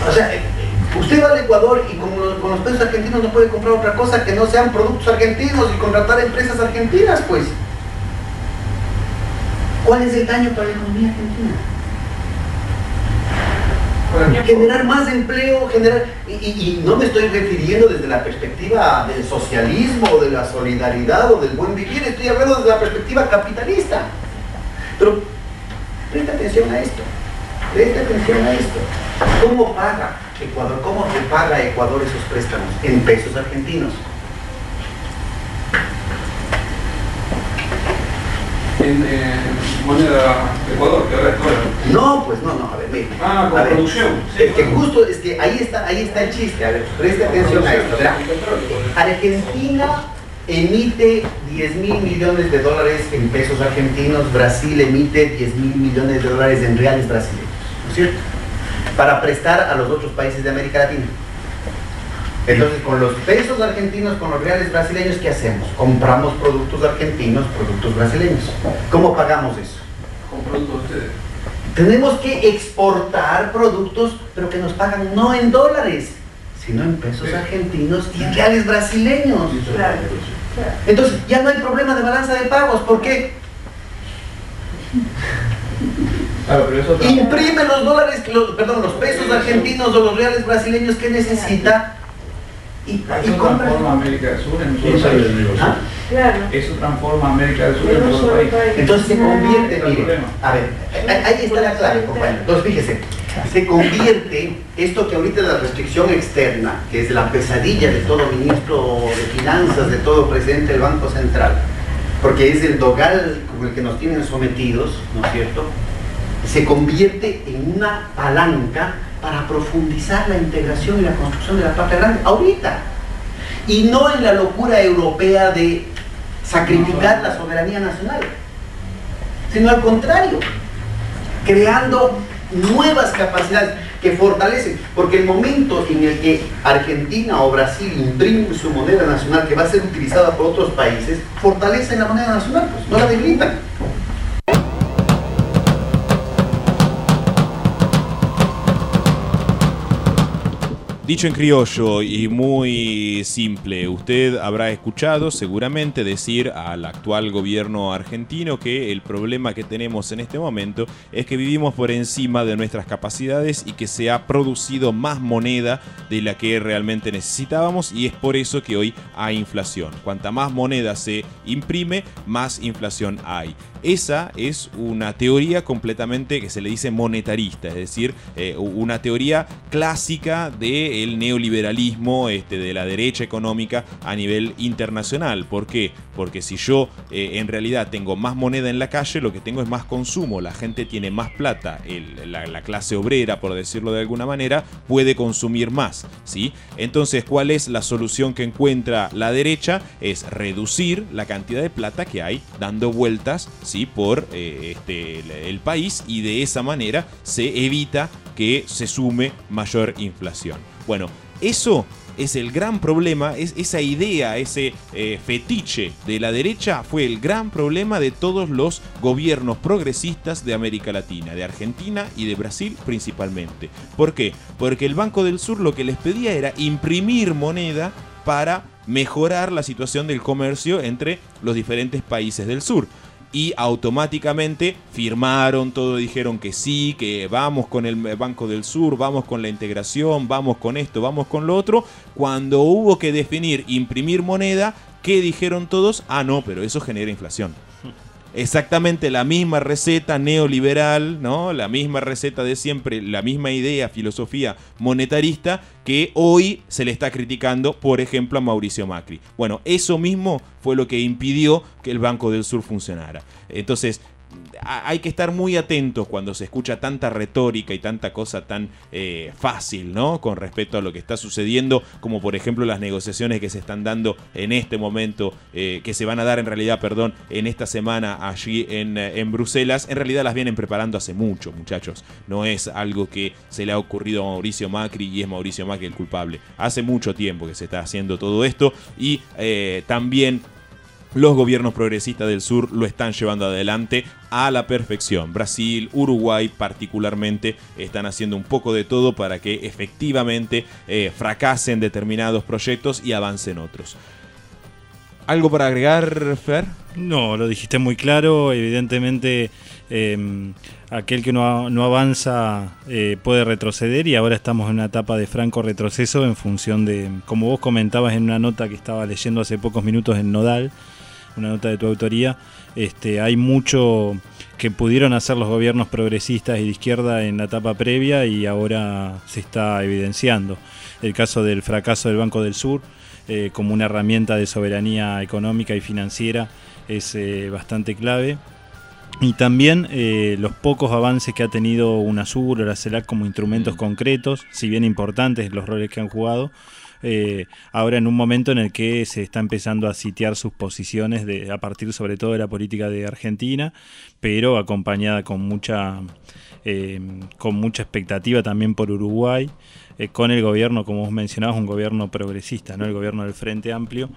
[SPEAKER 21] O sea, usted va al Ecuador y con los, con los pesos argentinos no puede comprar otra cosa que no sean productos argentinos y contratar empresas argentinas, pues. ¿Cuál es el daño para la economía argentina? Generar más empleo, generar... Y, y- y no me estoy refiriendo desde la perspectiva del socialismo, de la solidaridad o del buen vivir, estoy hablando desde la perspectiva capitalista. Pero presta atención a esto, presta atención a esto. ¿Cómo paga Ecuador? ¿Cómo te paga Ecuador esos préstamos? En pesos argentinos.
[SPEAKER 13] En eh, moneda Ecuador, que ahora es dólar.
[SPEAKER 21] No, pues no, no, a ver, mire.
[SPEAKER 13] Ah, con
[SPEAKER 21] A ver,
[SPEAKER 13] producción.
[SPEAKER 21] Es que justo, es que ahí está, ahí está el chiste. A ver, preste atención a esto. verá. Argentina emite 10 mil millones de dólares en pesos argentinos, Brasil emite 10 mil millones de dólares en reales brasileños. ¿No es cierto? Para prestar a los otros países de América Latina. Entonces, con los pesos argentinos, con los reales brasileños, ¿qué hacemos? Compramos productos argentinos, productos brasileños. ¿Cómo pagamos eso?
[SPEAKER 13] Con productos de ustedes.
[SPEAKER 21] Tenemos que exportar productos, pero que nos pagan no en dólares, sino en pesos argentinos y reales brasileños. Entonces, ya no hay problema de balanza de pagos. ¿Por qué?
[SPEAKER 13] Claro, pero eso
[SPEAKER 21] Imprime los dólares, los- perdón, los pesos argentinos o los reales brasileños que necesita y, y
[SPEAKER 13] transforma América del Sur en un solo país. ¿Ah? Eso transforma América del Sur en un solo país.
[SPEAKER 21] Entonces se convierte, mire, a ver, ahí- ahí está la clave, compañero. Entonces fíjese, se convierte esto que ahorita es la restricción externa, que es la pesadilla de todo ministro de finanzas, de todo presidente del Banco Central, porque es el dogal con el que nos tienen sometidos, ¿no es cierto? Se convierte en una palanca para profundizar la integración y la construcción de la patria grande, ahorita. Y no en la locura europea de sacrificar la soberanía nacional, sino al contrario, creando nuevas capacidades que fortalecen, porque el momento en el que Argentina o Brasil imprimen su moneda nacional que va a ser utilizada por otros países, fortalecen la moneda nacional, pues, no la debilitan.
[SPEAKER 2] Dicho en criollo y muy simple, usted habrá escuchado seguramente decir al actual gobierno argentino que el problema que tenemos en este momento es que vivimos por encima de nuestras capacidades y que se ha producido más moneda de la que realmente necesitábamos y es por eso que hoy hay inflación. Cuanta más moneda se imprime, más inflación hay. Esa es una teoría completamente que se le dice monetarista, es decir, eh, una teoría clásica del neoliberalismo este, de la derecha económica a nivel internacional. ¿Por qué? Porque si yo eh, en realidad tengo más moneda en la calle, lo que tengo es más consumo, la gente tiene más plata, la, la clase obrera, por decirlo de alguna manera, puede consumir más. ¿sí? Entonces, ¿cuál es la solución que encuentra la derecha? Es reducir la cantidad de plata que hay dando vueltas ¿sí? por eh, este, el, país y de esa manera se evita que se sume mayor inflación. Bueno, eso es el gran problema, es esa idea, ese eh, fetiche de la derecha fue el gran problema de todos los gobiernos progresistas de América Latina, de Argentina y de Brasil principalmente. ¿Por qué? Porque el Banco del Sur lo que les pedía era imprimir moneda para mejorar la situación del comercio entre los diferentes países del sur y automáticamente firmaron todo, dijeron que sí, que vamos con el Banco del Sur, vamos con la integración, vamos con esto, vamos con lo otro. Cuando hubo que definir imprimir moneda, ¿qué dijeron todos? Ah, no, pero eso genera inflación. Exactamente la misma receta neoliberal, ¿no? La misma receta de siempre, la misma idea, filosofía monetarista que hoy se le está criticando, por ejemplo, a Mauricio Macri. Bueno, eso mismo fue lo que impidió que el Banco del Sur funcionara. Entonces, hay que estar muy atentos cuando se escucha tanta retórica y tanta cosa tan eh, fácil, ¿no? Con respecto a lo que está sucediendo, como por ejemplo las negociaciones que se están dando en este momento, eh, que se van a dar en realidad, perdón, en esta semana allí en, eh, en Bruselas, en realidad las vienen preparando hace mucho, muchachos. No es algo que se le ha ocurrido a Mauricio Macri y es Mauricio Macri el culpable. Hace mucho tiempo que se está haciendo todo esto y también los gobiernos progresistas del sur lo están llevando adelante a la perfección. Brasil, Uruguay particularmente están haciendo un poco de todo para que efectivamente eh, fracasen determinados proyectos y avancen otros. ¿Algo para agregar, Fer?
[SPEAKER 10] No, lo dijiste muy claro. Evidentemente, eh, aquel que no, no avanza eh, puede retroceder y ahora estamos en una etapa de franco retroceso en función de, como vos comentabas en una nota que estaba leyendo hace pocos minutos en Nodal, una nota de tu autoría, este, hay mucho que pudieron hacer los gobiernos progresistas y de izquierda en la etapa previa y ahora se está evidenciando. El caso del fracaso del Banco del Sur eh, como una herramienta de soberanía económica y financiera es eh, bastante clave. Y también eh, los pocos avances que ha tenido UNASUR o la CELAC como instrumentos concretos, si bien importantes los roles que han jugado, eh, ahora en un momento en el que se está empezando a sitiar sus posiciones de, a partir sobre todo de la política de Argentina, pero acompañada con mucha, eh, con mucha expectativa también por Uruguay, eh, con el gobierno, como vos mencionabas, un gobierno progresista, ¿no? el gobierno del Frente Amplio,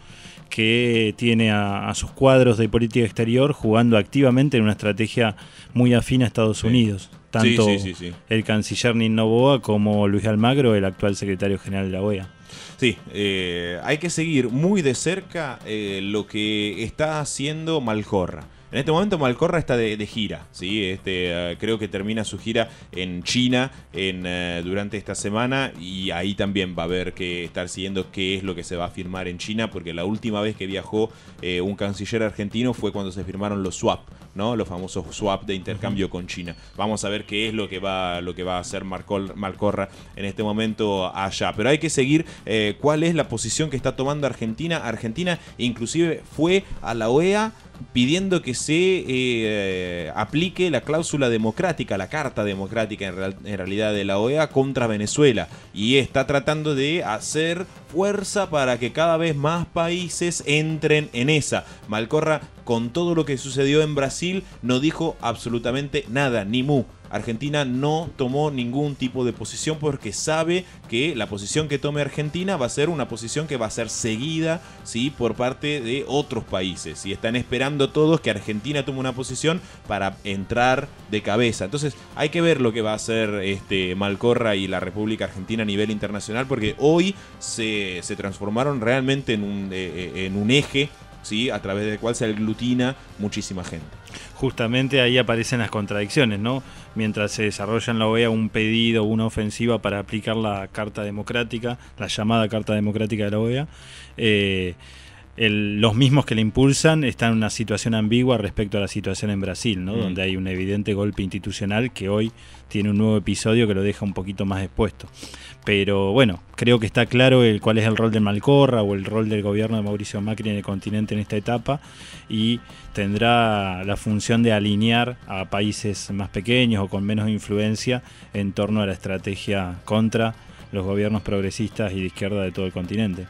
[SPEAKER 10] que tiene a, a sus cuadros de política exterior jugando activamente en una estrategia muy afín a Estados Unidos. Tanto
[SPEAKER 2] Sí, sí, sí, sí.
[SPEAKER 10] el canciller Nino Boa como Luis Almagro, el actual secretario general de la OEA.
[SPEAKER 2] Sí, eh, hay que seguir muy de cerca eh, lo que está haciendo Malcorra. En este momento Malcorra está de, de gira, ¿sí? este, eh, creo que termina su gira en China en, eh, durante esta semana y ahí también va a haber que estar siguiendo qué es lo que se va a firmar en China, porque la última vez que viajó eh, un canciller argentino fue cuando se firmaron los swap, ¿no? los famosos swap de intercambio con China. Vamos a ver qué es lo que va, lo que va a hacer Marcol- Malcorra en este momento allá. Pero hay que seguir eh, cuál es la posición que está tomando Argentina. Argentina inclusive fue a la OEA pidiendo que se eh, aplique la cláusula democrática, la carta democrática en, en realidad de la OEA contra Venezuela y está tratando de hacer fuerza para que cada vez más países entren en esa. Malcorra, con todo lo que sucedió en Brasil, no dijo absolutamente nada, ni mu. Argentina no tomó ningún tipo de posición porque sabe que la posición que tome Argentina va a ser una posición que va a ser seguida ¿sí? por parte de otros países. Y están esperando todos que Argentina tome una posición para entrar de cabeza. Entonces hay que ver lo que va a hacer este Malcorra y la República Argentina a nivel internacional porque hoy se, se transformaron realmente en un, eh, eh, en un eje ¿sí? a través del cual se aglutina muchísima gente.
[SPEAKER 10] Justamente ahí aparecen las contradicciones, ¿no? Mientras se desarrolla en la OEA un pedido, una ofensiva para aplicar la Carta Democrática, la llamada Carta Democrática de la OEA, eh, el- los mismos que la impulsan están en una situación ambigua respecto a la situación en Brasil, ¿no?
[SPEAKER 2] Mm.
[SPEAKER 10] Donde hay un evidente golpe institucional que hoy tiene un nuevo episodio que lo deja un poquito más expuesto. Pero bueno, creo que está claro el, cuál es el rol de Malcorra o el rol del gobierno de Mauricio Macri en el continente en esta etapa y tendrá la función de alinear a países más pequeños o con menos influencia en torno a la estrategia contra los gobiernos progresistas y de izquierda de todo el continente.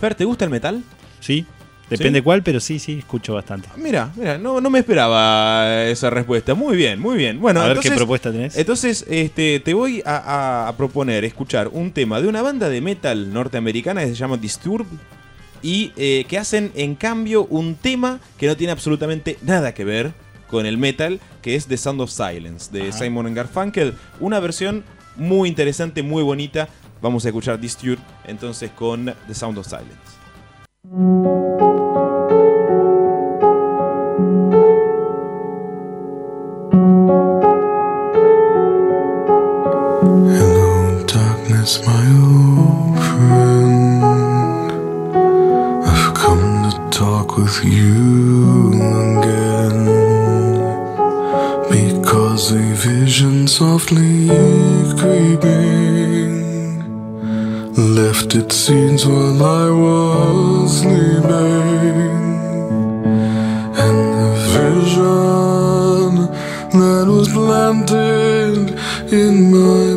[SPEAKER 2] Fer, ¿te gusta el metal?
[SPEAKER 10] Sí, depende
[SPEAKER 2] ¿Sí?
[SPEAKER 10] cuál, pero sí, sí, escucho bastante.
[SPEAKER 2] Mira, mira, no, no me esperaba esa respuesta. Muy bien, muy bien. Bueno,
[SPEAKER 10] A ver qué
[SPEAKER 2] entonces,
[SPEAKER 10] propuesta tenés.
[SPEAKER 2] Entonces, este, te voy a, a- a proponer escuchar un tema de una banda de metal norteamericana que se llama Disturb y eh, que hacen en cambio un tema que no tiene absolutamente nada que ver con el metal, que es The Sound of Silence de
[SPEAKER 10] Ajá.
[SPEAKER 2] Simon Garfunkel, una versión muy interesante, muy bonita. Vamos a escuchar Disturb entonces con The Sound of Silence.
[SPEAKER 7] Hello, darkness, my old friend. I've come to talk with you again. Because a vision softly its scenes while I was sleeping. And the vision that was planted in my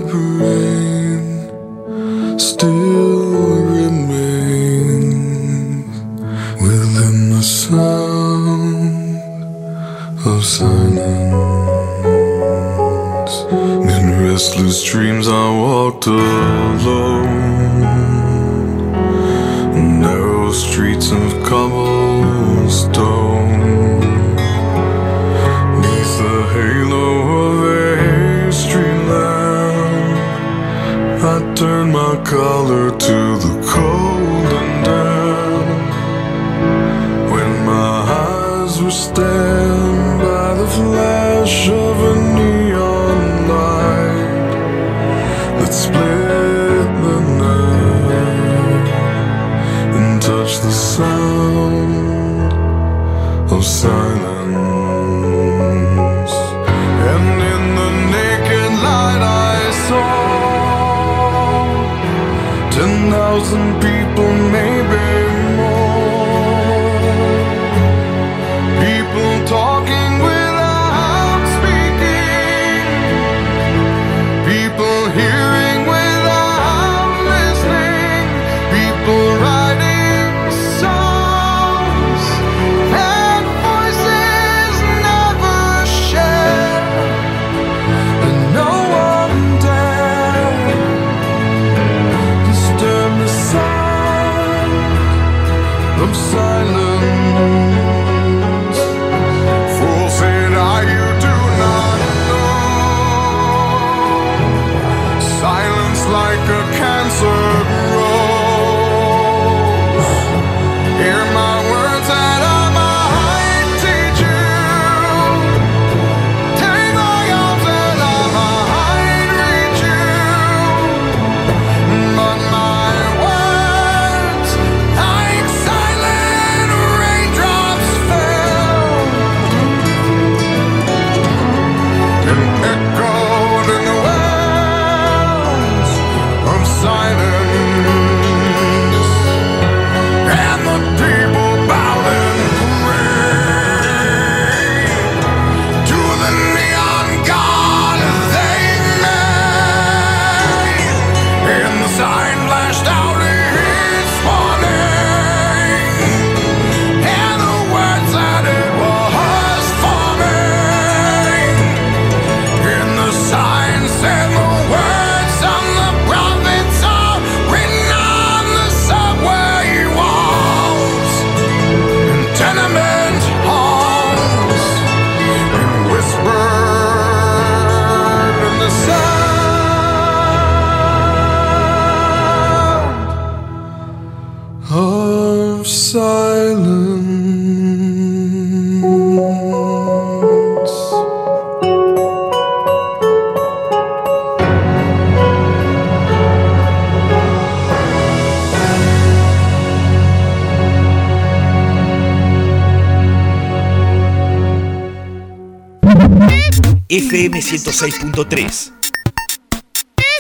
[SPEAKER 17] FM 106.3.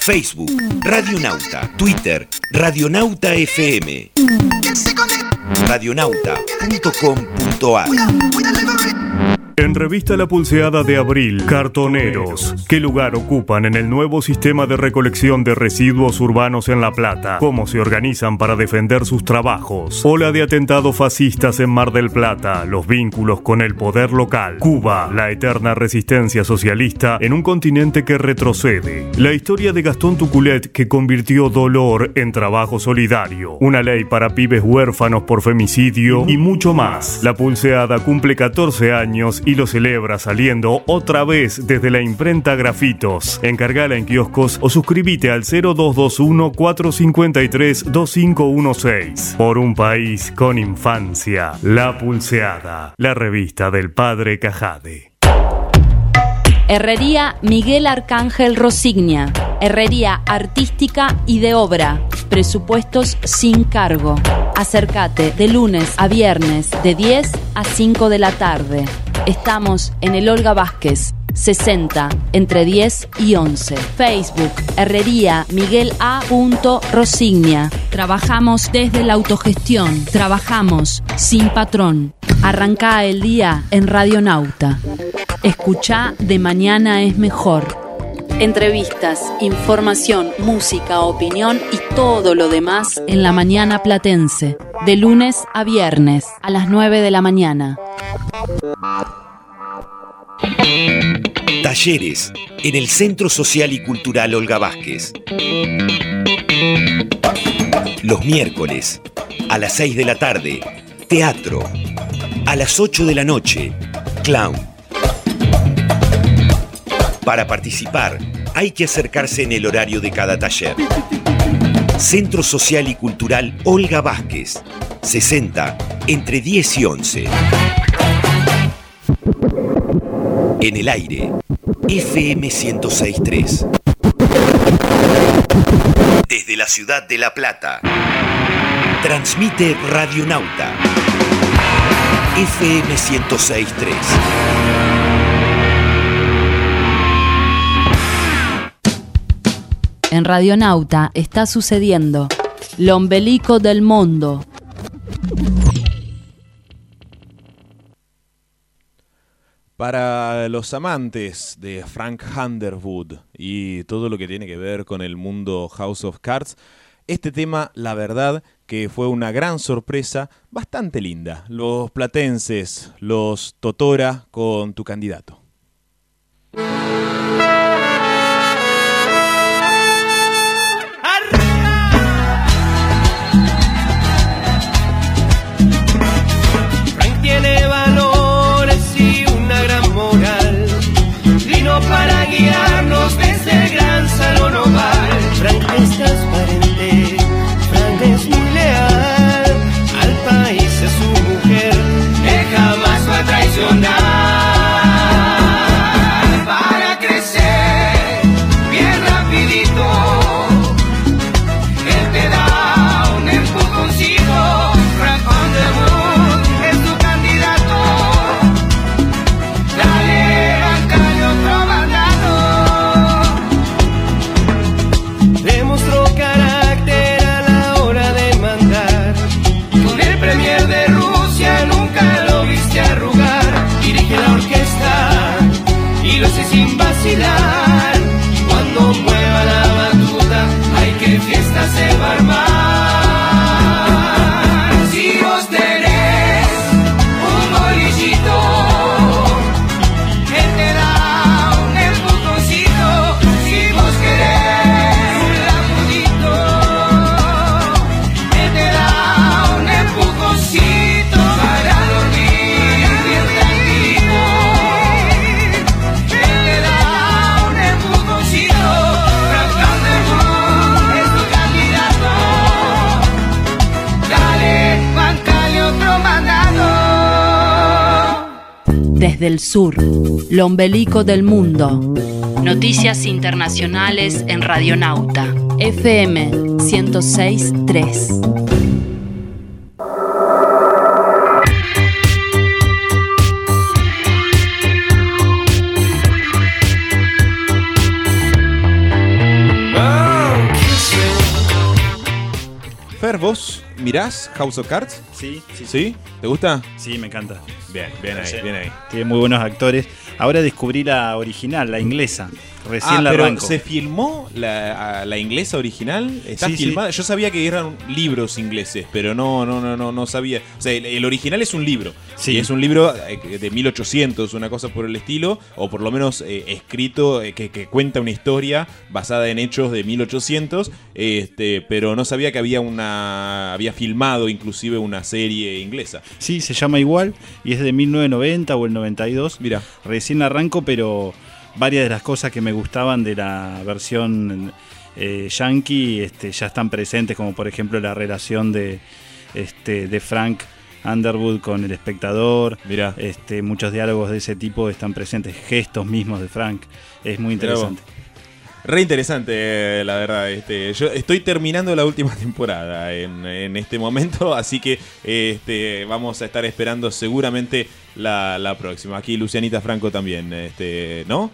[SPEAKER 17] Facebook, Radionauta, Twitter, Radionauta FM. Radionauta.com.ar
[SPEAKER 18] En revista La Pulseada de Abril, cartoneros. ¿Qué lugar ocupan en el nuevo sistema de recolección de residuos urbanos en La Plata? ¿Cómo se organizan para defender sus trabajos? Ola de atentados fascistas en Mar del Plata, los vínculos con el poder local. Cuba, la eterna resistencia socialista en un continente que retrocede. La historia de Gastón Tuculet que convirtió dolor en trabajo solidario. Una ley para pibes huérfanos por femicidio y mucho más. La Pulseada cumple 14 años lo celebra saliendo otra vez desde la imprenta Grafitos. Encargala en kioscos o suscríbete al 0221 453 2516. Por un país con infancia. La Pulseada, la revista del padre Cajade.
[SPEAKER 1] Herrería Miguel Arcángel Rosignia. Herrería artística y de obra. Presupuestos sin cargo. Acércate de lunes a viernes de 10 a 5 de la tarde. Estamos en el Olga Vázquez, 60, entre 10 y 11. Facebook, Herrería Miguel A. Rosignia. Trabajamos desde la autogestión. Trabajamos sin patrón. Arranca el día en Radionauta. Escucha de mañana es mejor. Entrevistas, información, música, opinión y todo lo demás en la mañana platense. De lunes a viernes a las 9 de la mañana.
[SPEAKER 17] Talleres en el Centro Social y Cultural Olga Vázquez. Los miércoles a las 6 de la tarde, teatro. A las 8 de la noche, clown. Para participar, hay que acercarse en el horario de cada taller. Centro Social y Cultural Olga Vázquez, 60, entre 10 y 11. En el aire, FM 1063. Desde la ciudad de La Plata. Transmite Radionauta. FM 1063.
[SPEAKER 1] En Radionauta está sucediendo lo ombelico del mundo.
[SPEAKER 2] Para los amantes de Frank Underwood y todo lo que tiene que ver con el mundo House of Cards, este tema, la verdad, que fue una gran sorpresa, bastante linda. Los platenses, los Totora con tu candidato.
[SPEAKER 1] Desde el sur, lo ombelico del mundo. Noticias internacionales en Radionauta. FM 1063.
[SPEAKER 2] Mirás House of Cards?
[SPEAKER 10] Sí, sí.
[SPEAKER 2] ¿Sí? ¿Te gusta?
[SPEAKER 10] Sí, me encanta.
[SPEAKER 2] Bien, bien ahí, bien ahí.
[SPEAKER 10] Tiene muy buenos actores. Ahora descubrí la original, la inglesa. Recién
[SPEAKER 2] ah,
[SPEAKER 10] la
[SPEAKER 2] pero
[SPEAKER 10] arranco.
[SPEAKER 2] ¿se filmó la, la inglesa original? ¿Está
[SPEAKER 10] Sí, sí.
[SPEAKER 2] filmada? Yo sabía que eran libros ingleses, pero no, no, no, no, no sabía. O sea, el, el original es un libro.
[SPEAKER 10] Sí.
[SPEAKER 2] Y es un libro eh, de 1800, una cosa por el estilo, o por lo menos eh, escrito eh, que, que cuenta una historia basada en hechos de 1800, este, pero no sabía que había una había filmado inclusive una serie inglesa.
[SPEAKER 10] Sí, se llama igual y es de 1990 o el 92.
[SPEAKER 2] Mira.
[SPEAKER 10] Recién la arranco, pero varias de las cosas que me gustaban de la versión eh, yankee este, ya están presentes, como por ejemplo la relación de, este, de Frank Underwood con el espectador.
[SPEAKER 2] Mira.
[SPEAKER 10] Este, muchos diálogos de ese tipo están presentes, gestos mismos de Frank. Es muy
[SPEAKER 2] Mirá
[SPEAKER 10] interesante.
[SPEAKER 2] Re interesante, eh, la verdad. Este, yo estoy terminando la última temporada en, este momento, así que este, vamos a estar esperando seguramente la, la próxima. Aquí Lucianita Franco también, este, ¿no?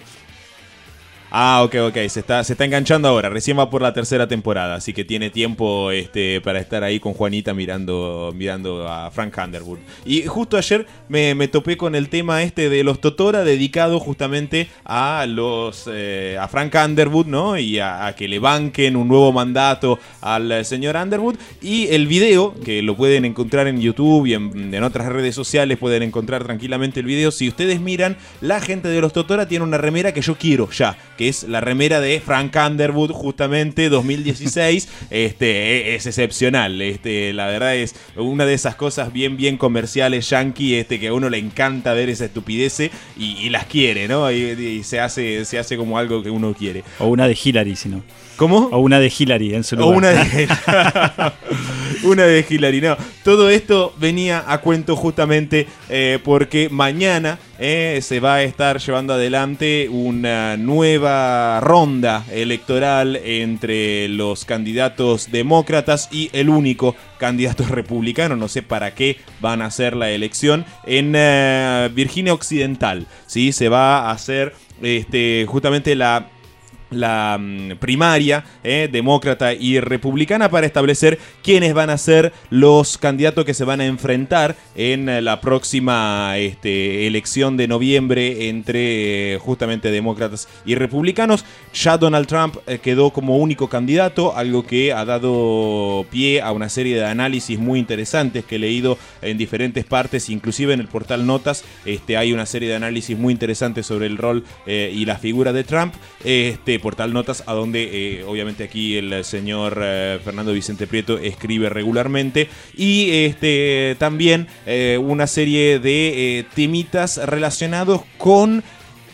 [SPEAKER 2] Ah, ok, ok, se está, se está enganchando ahora, recién va por la tercera temporada, así que tiene tiempo este, para estar ahí con Juanita mirando, mirando a Frank Underwood. Y justo ayer me, me topé con el tema este de los Totora dedicado justamente a los eh, a Frank Underwood, ¿no? Y a, que le banquen un nuevo mandato al señor Underwood. Y el video, que lo pueden encontrar en YouTube y en, en otras redes sociales, pueden encontrar tranquilamente el video. Si ustedes miran, la gente de los Totora tiene una remera que yo quiero ya, que es la remera de Frank Underwood, justamente 2016. este, es excepcional. Este, la verdad es una de esas cosas bien, bien comerciales yankee, este, que a uno le encanta ver esa estupidez y, y las quiere, ¿no? Y, y se, hace, se hace como algo que uno quiere.
[SPEAKER 10] O una de Hillary, si no.
[SPEAKER 2] ¿Cómo?
[SPEAKER 10] O una de Hillary en su
[SPEAKER 2] O
[SPEAKER 10] lugar.
[SPEAKER 2] una de una de Hillary, no. Todo esto venía a cuento justamente eh, porque mañana eh, se va a estar llevando adelante una nueva ronda electoral entre los candidatos demócratas y el único candidato republicano. No sé para qué van a hacer la elección en eh, Virginia Occidental. ¿sí? Se va a hacer este, justamente la la mm, primaria eh, demócrata y republicana para establecer quiénes van a ser los candidatos que se van a enfrentar en eh, la próxima este, elección de noviembre entre eh, justamente demócratas y republicanos. Ya Donald Trump quedó como único candidato, algo que ha dado pie a una serie de análisis muy interesantes que he leído en diferentes partes, inclusive en el portal Notas este, hay una serie de análisis muy interesantes sobre el rol y la figura de Trump. Este portal Notas, a donde eh, obviamente aquí el señor eh, Fernando Vicente Prieto escribe regularmente. Y este también eh, una serie de temitas relacionados con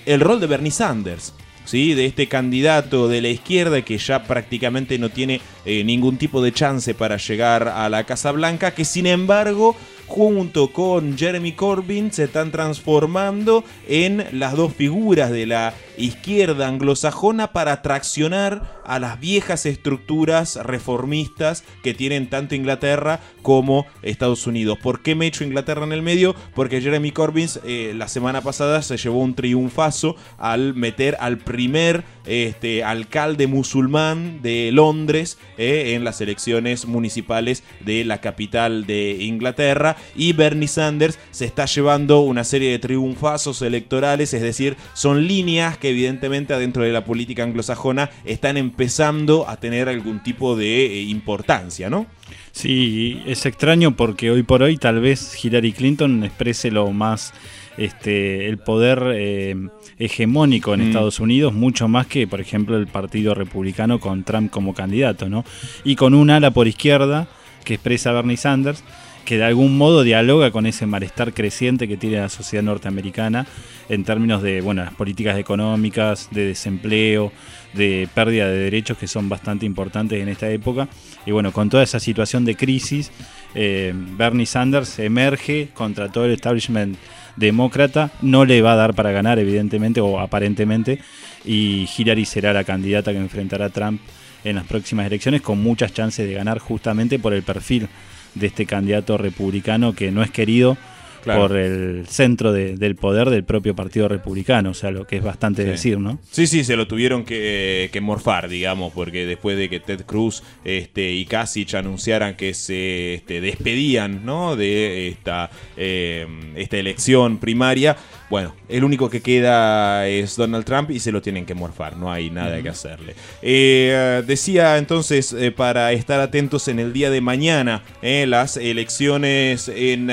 [SPEAKER 2] el rol de Bernie Sanders. ¿sí? de este candidato de la izquierda que ya prácticamente no tiene ningún tipo de chance para llegar a la Casa Blanca, que sin embargo junto con Jeremy Corbyn se están transformando en las dos figuras de la izquierda anglosajona para traccionar a las viejas estructuras reformistas que tienen tanto Inglaterra como Estados Unidos. ¿Por qué me echo Inglaterra en el medio? Porque Jeremy Corbyn eh, la semana pasada se llevó un triunfazo al meter al primer este, alcalde musulmán de Londres eh, en las elecciones municipales de la capital de Inglaterra y Bernie Sanders se está llevando una serie de triunfazos electorales, es decir, son líneas que evidentemente adentro de la política anglosajona están empezando a tener algún tipo de eh, importancia, ¿no?
[SPEAKER 10] Sí, es extraño porque hoy por hoy tal vez Hillary Clinton exprese lo más este el poder eh, hegemónico en
[SPEAKER 2] Mm.
[SPEAKER 10] Estados Unidos mucho más que por ejemplo el Partido Republicano con Trump como candidato, ¿no? Y con un ala por izquierda que expresa Bernie Sanders que de algún modo dialoga con ese malestar creciente que tiene la sociedad norteamericana en términos de bueno, las políticas económicas, de desempleo, de pérdida de derechos que son bastante importantes en esta época. Y bueno, con toda esa situación de crisis, eh, Bernie Sanders emerge contra todo el establishment demócrata no le va a dar para ganar, evidentemente, o aparentemente, y Hillary será la candidata que enfrentará a Trump en las próximas elecciones con muchas chances de ganar justamente por el perfil de este candidato republicano que no es querido
[SPEAKER 2] Claro.
[SPEAKER 10] por el centro de- del poder del propio Partido Republicano, o sea, lo que es bastante
[SPEAKER 2] Sí.
[SPEAKER 10] decir, ¿no?
[SPEAKER 2] Sí, sí, se lo tuvieron que, que morfar, digamos, porque después de que Ted Cruz este, y Kasich anunciaran que se este, despedían ¿no? de esta, eh, esta elección primaria, bueno, el único que queda es Donald Trump y se lo tienen que morfar, no hay nada que hacerle. Eh, decía entonces, eh, para estar atentos en el día de mañana, eh, las elecciones en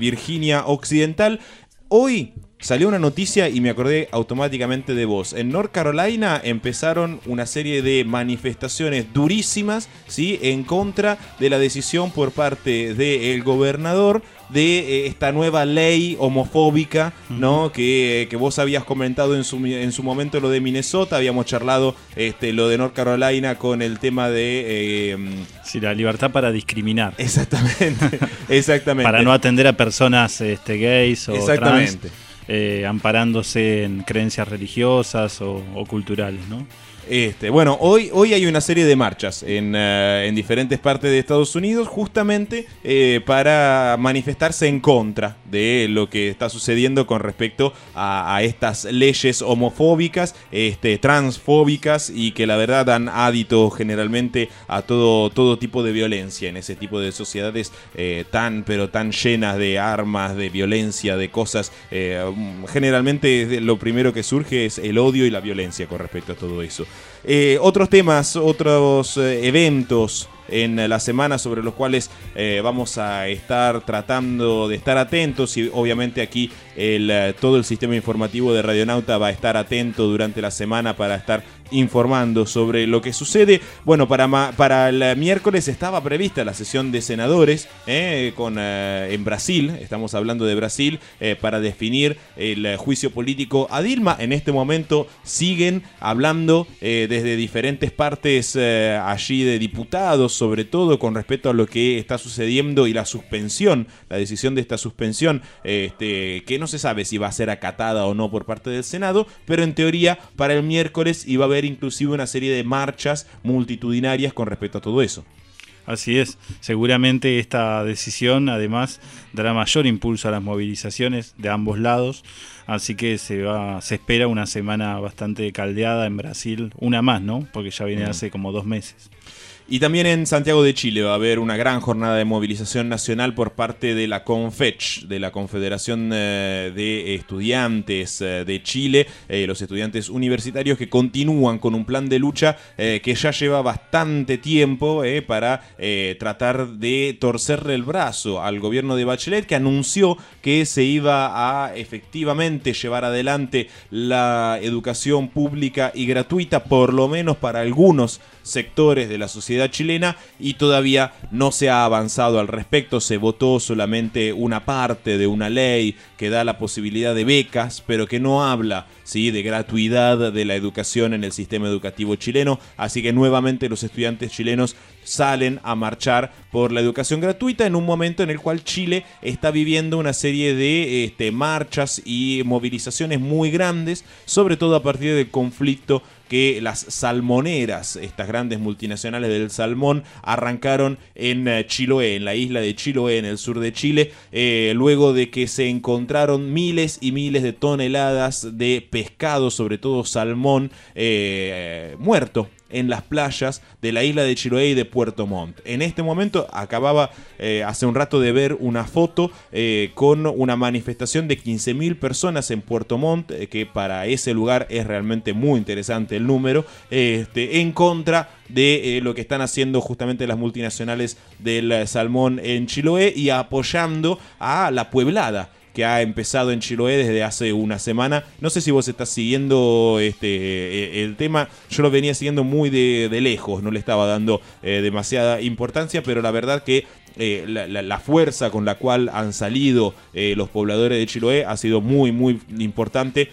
[SPEAKER 2] Virginia Occidental. Hoy salió una noticia y me acordé automáticamente de vos. En North Carolina empezaron una serie de manifestaciones durísimas, ¿sí? En contra de la decisión por parte del gobernador de eh, esta nueva ley homofóbica, ¿no? Que, que vos habías comentado en su, en su momento lo de Minnesota, habíamos charlado este, lo de North Carolina con el tema de... eh,
[SPEAKER 10] Sí, la libertad para discriminar.
[SPEAKER 2] Exactamente, exactamente.
[SPEAKER 10] para no atender a personas este, gays o
[SPEAKER 2] Exactamente.
[SPEAKER 10] trans, eh, amparándose en creencias religiosas o, o culturales, ¿no?
[SPEAKER 2] Este, bueno, hoy, hoy hay una serie de marchas en, eh, en diferentes partes de Estados Unidos justamente eh, para manifestarse en contra de lo que está sucediendo con respecto a, estas leyes homofóbicas, este, transfóbicas y que la verdad dan adito generalmente a todo, todo tipo de violencia en ese tipo de sociedades eh, tan pero tan llenas de armas, de violencia, de cosas. eh, generalmente lo primero que surge es el odio y la violencia con respecto a todo eso. Eh, otros temas, otros eh, eventos en la semana sobre los cuales eh, vamos a estar tratando de estar atentos y obviamente aquí eh, todo el sistema informativo de Radionauta va a estar atento durante la semana para estar informando sobre lo que sucede. Bueno, para, para el miércoles estaba prevista la sesión de senadores eh, con, eh, en Brasil, estamos hablando de Brasil, eh, para definir el eh, juicio político a Dilma. En este momento siguen hablando eh, desde diferentes partes eh, allí de diputados, sobre todo con respecto a lo que está sucediendo y la suspensión, la decisión de esta suspensión, eh, este, que no se sabe si va a ser acatada o no por parte del Senado, pero en teoría para el miércoles iba a haber inclusive una serie de marchas multitudinarias con respecto a todo eso.
[SPEAKER 10] Así es, seguramente esta decisión además dará mayor impulso a las movilizaciones de ambos lados, así que se va, se espera una semana bastante caldeada en Brasil, una más, ¿no? Porque ya viene hace como dos meses.
[SPEAKER 2] Y también en Santiago de Chile va a haber una gran jornada de movilización nacional por parte de la CONFECH, de la Confederación eh, de Estudiantes eh, de Chile, eh, los estudiantes universitarios que continúan con un plan de lucha que ya lleva bastante tiempo para tratar de torcerle el brazo al gobierno de Bachelet, que anunció que se iba a efectivamente llevar adelante la educación pública y gratuita, por lo menos para algunos sectores de la sociedad chilena y todavía no se ha avanzado al respecto. Se votó solamente una parte de una ley que da la posibilidad de becas, pero que no habla ¿sí? de gratuidad de la educación en el sistema educativo chileno. Así que nuevamente los estudiantes chilenos salen a marchar por la educación gratuita en un momento en el cual Chile está viviendo una serie de este, marchas y movilizaciones muy grandes, sobre todo a partir del conflicto que las salmoneras, estas grandes multinacionales del salmón, arrancaron en eh, Chiloé, en la isla de Chiloé, en el sur de Chile, eh, luego de que se encontraron miles y miles de toneladas de pescado, sobre todo salmón, eh, muerto en las playas de la isla de Chiloé y de Puerto Montt. En este momento acababa eh, hace un rato de ver una foto eh, con una manifestación de 15.000 personas en Puerto Montt, eh, que para ese lugar es realmente muy interesante el número, este, en contra de lo que están haciendo justamente las multinacionales del salmón en Chiloé y apoyando a la pueblada que ha empezado en Chiloé desde hace una semana. No sé si vos estás siguiendo este eh, el tema. Yo lo venía siguiendo muy de, lejos, no le estaba dando eh, demasiada importancia, pero la verdad que eh, la, fuerza con la cual han salido eh, los pobladores de Chiloé ha sido muy, muy importante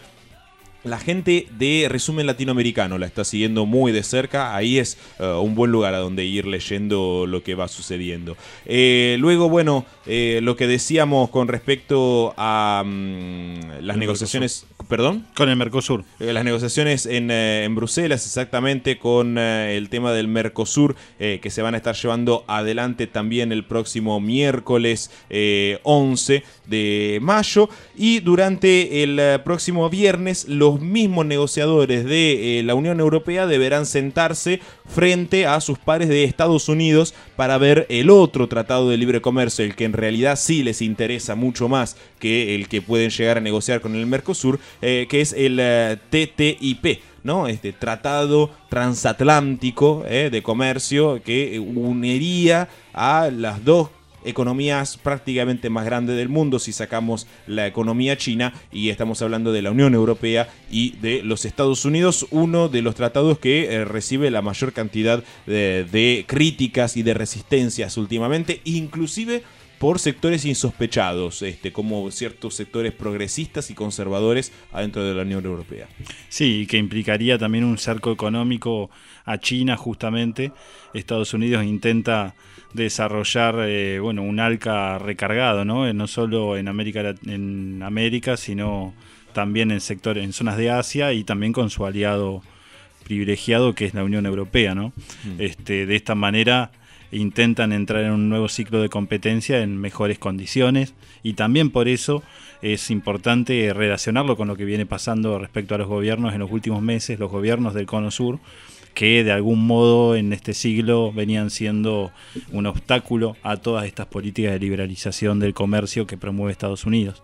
[SPEAKER 2] La gente de Resumen Latinoamericano la está siguiendo muy de cerca. Ahí es eh, un buen lugar a donde ir leyendo lo que va sucediendo. Eh, luego, bueno, eh, lo que decíamos con respecto a mm, las
[SPEAKER 10] El
[SPEAKER 2] negociaciones. ¿Perdón?
[SPEAKER 10] Con el Mercosur.
[SPEAKER 2] Eh, las negociaciones en, en Bruselas, exactamente con el tema del Mercosur, eh, que se van a estar llevando adelante también el próximo miércoles eh, 11 de mayo. Y durante el eh, próximo viernes, los mismos negociadores de eh, la Unión Europea deberán sentarse frente a sus pares de Estados Unidos para ver el otro tratado de libre comercio, el que en realidad sí les interesa mucho más que el que pueden llegar a negociar con el Mercosur, eh, que es el TTIP. ¿no? Este tratado transatlántico de comercio que uniría a las dos economías prácticamente más grandes del mundo si sacamos la economía china y estamos hablando de la Unión Europea y de los Estados Unidos, uno de los tratados que eh, recibe la mayor cantidad de, críticas y de resistencias últimamente, inclusive por sectores insospechados, este, como ciertos sectores progresistas y conservadores adentro de la Unión Europea.
[SPEAKER 10] Sí, que implicaría también un cerco económico a China justamente. Estados Unidos intenta desarrollar eh, bueno, un ALCA recargado, ¿no? Eh, no solo en América, en América, sino también en sectores, en zonas de Asia y también con su aliado privilegiado que es la Unión Europea, ¿no?
[SPEAKER 2] Mm.
[SPEAKER 10] Este, de esta manera intentan entrar en un nuevo ciclo de competencia en mejores condiciones y también por eso es importante relacionarlo con lo que viene pasando respecto a los gobiernos en los últimos meses, los gobiernos del Cono Sur, que de algún modo en este siglo venían siendo un obstáculo a todas estas políticas de liberalización del comercio que promueve Estados Unidos.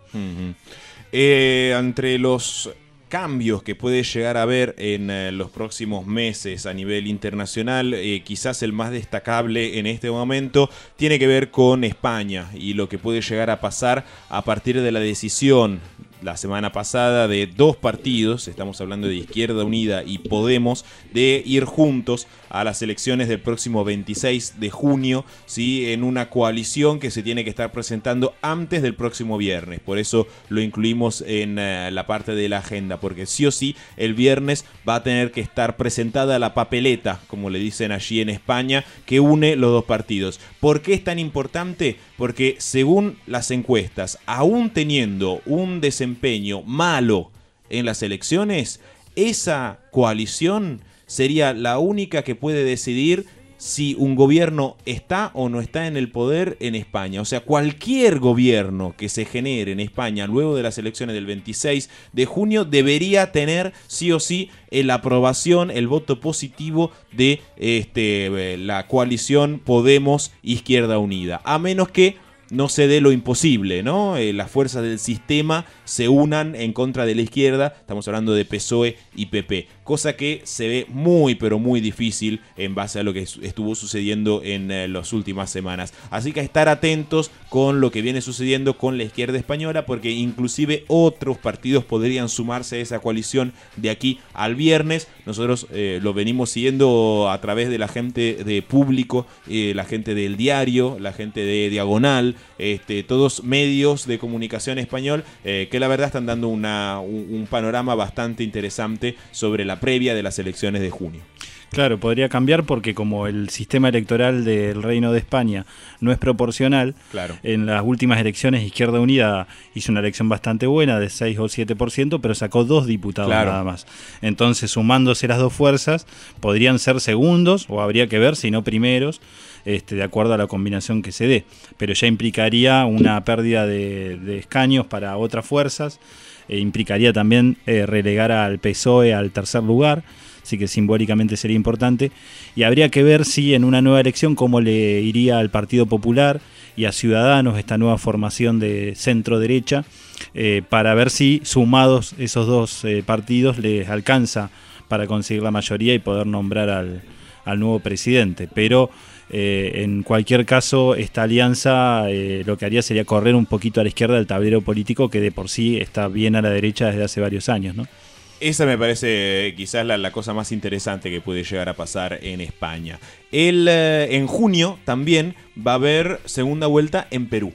[SPEAKER 2] Eh, entre los cambios que puede llegar a haber en eh, los próximos meses a nivel internacional, eh, quizás el más destacable en este momento tiene que ver con España y lo que puede llegar a pasar a partir de la decisión la semana pasada de dos partidos, estamos hablando de Izquierda Unida y Podemos, de ir juntos a las elecciones del próximo 26 de junio, ¿sí? en una coalición que se tiene que estar presentando antes del próximo viernes. Por eso lo incluimos en eh, la parte de la agenda, porque sí o sí el viernes va a tener que estar presentada la papeleta, como le dicen allí en España, que une los dos partidos. ¿Por qué es tan importante? Porque según las encuestas, aún teniendo un desempeño malo en las elecciones, esa coalición sería la única que puede decidir si un gobierno está o no está en el poder en España. O sea, cualquier gobierno que se genere en España luego de las elecciones del 26 de junio debería tener sí o sí eh, la aprobación, el voto positivo de este, eh, la coalición Podemos Izquierda Unida. A menos que no se dé lo imposible, ¿no? Eh, las fuerzas del sistema se unan en contra de la izquierda, estamos hablando de PSOE y PP, cosa que se ve muy pero muy difícil en base a lo que estuvo sucediendo en eh, las últimas semanas. Así que estar atentos con lo que viene sucediendo con la izquierda española, porque inclusive otros partidos podrían sumarse a esa coalición de aquí al viernes. Nosotros eh, lo venimos siguiendo a través de la gente de público, eh, la gente del diario, la gente de Diagonal, este, todos medios de comunicación español que la verdad están dando un, un panorama bastante interesante sobre la previa de las elecciones de junio.
[SPEAKER 10] Claro, podría cambiar porque como el sistema electoral del Reino de España no es proporcional,
[SPEAKER 2] Claro.
[SPEAKER 10] en las últimas elecciones Izquierda Unida hizo una elección bastante buena de 6 o 7%, pero sacó dos diputados
[SPEAKER 2] Claro.
[SPEAKER 10] nada más. Entonces, sumándose las dos fuerzas, podrían ser segundos o habría que ver si no primeros, este, de acuerdo a la combinación que se dé. Pero ya implicaría una pérdida de, de escaños para otras fuerzas, e implicaría también eh, relegar al PSOE al tercer lugar así que simbólicamente sería importante. Y habría que ver si en una nueva elección cómo le iría al Partido Popular y a Ciudadanos esta nueva formación de centro-derecha, eh, para ver si sumados esos dos eh, partidos les alcanza para conseguir la mayoría y poder nombrar al, al nuevo presidente. Pero eh, en cualquier caso, esta alianza eh, lo que haría sería correr un poquito a la izquierda del tablero político que de por sí está bien a la derecha desde hace varios años, ¿no?
[SPEAKER 2] Esa me parece eh, quizás la, cosa más interesante que puede llegar a pasar en España. El, en junio también va a haber segunda vuelta en Perú.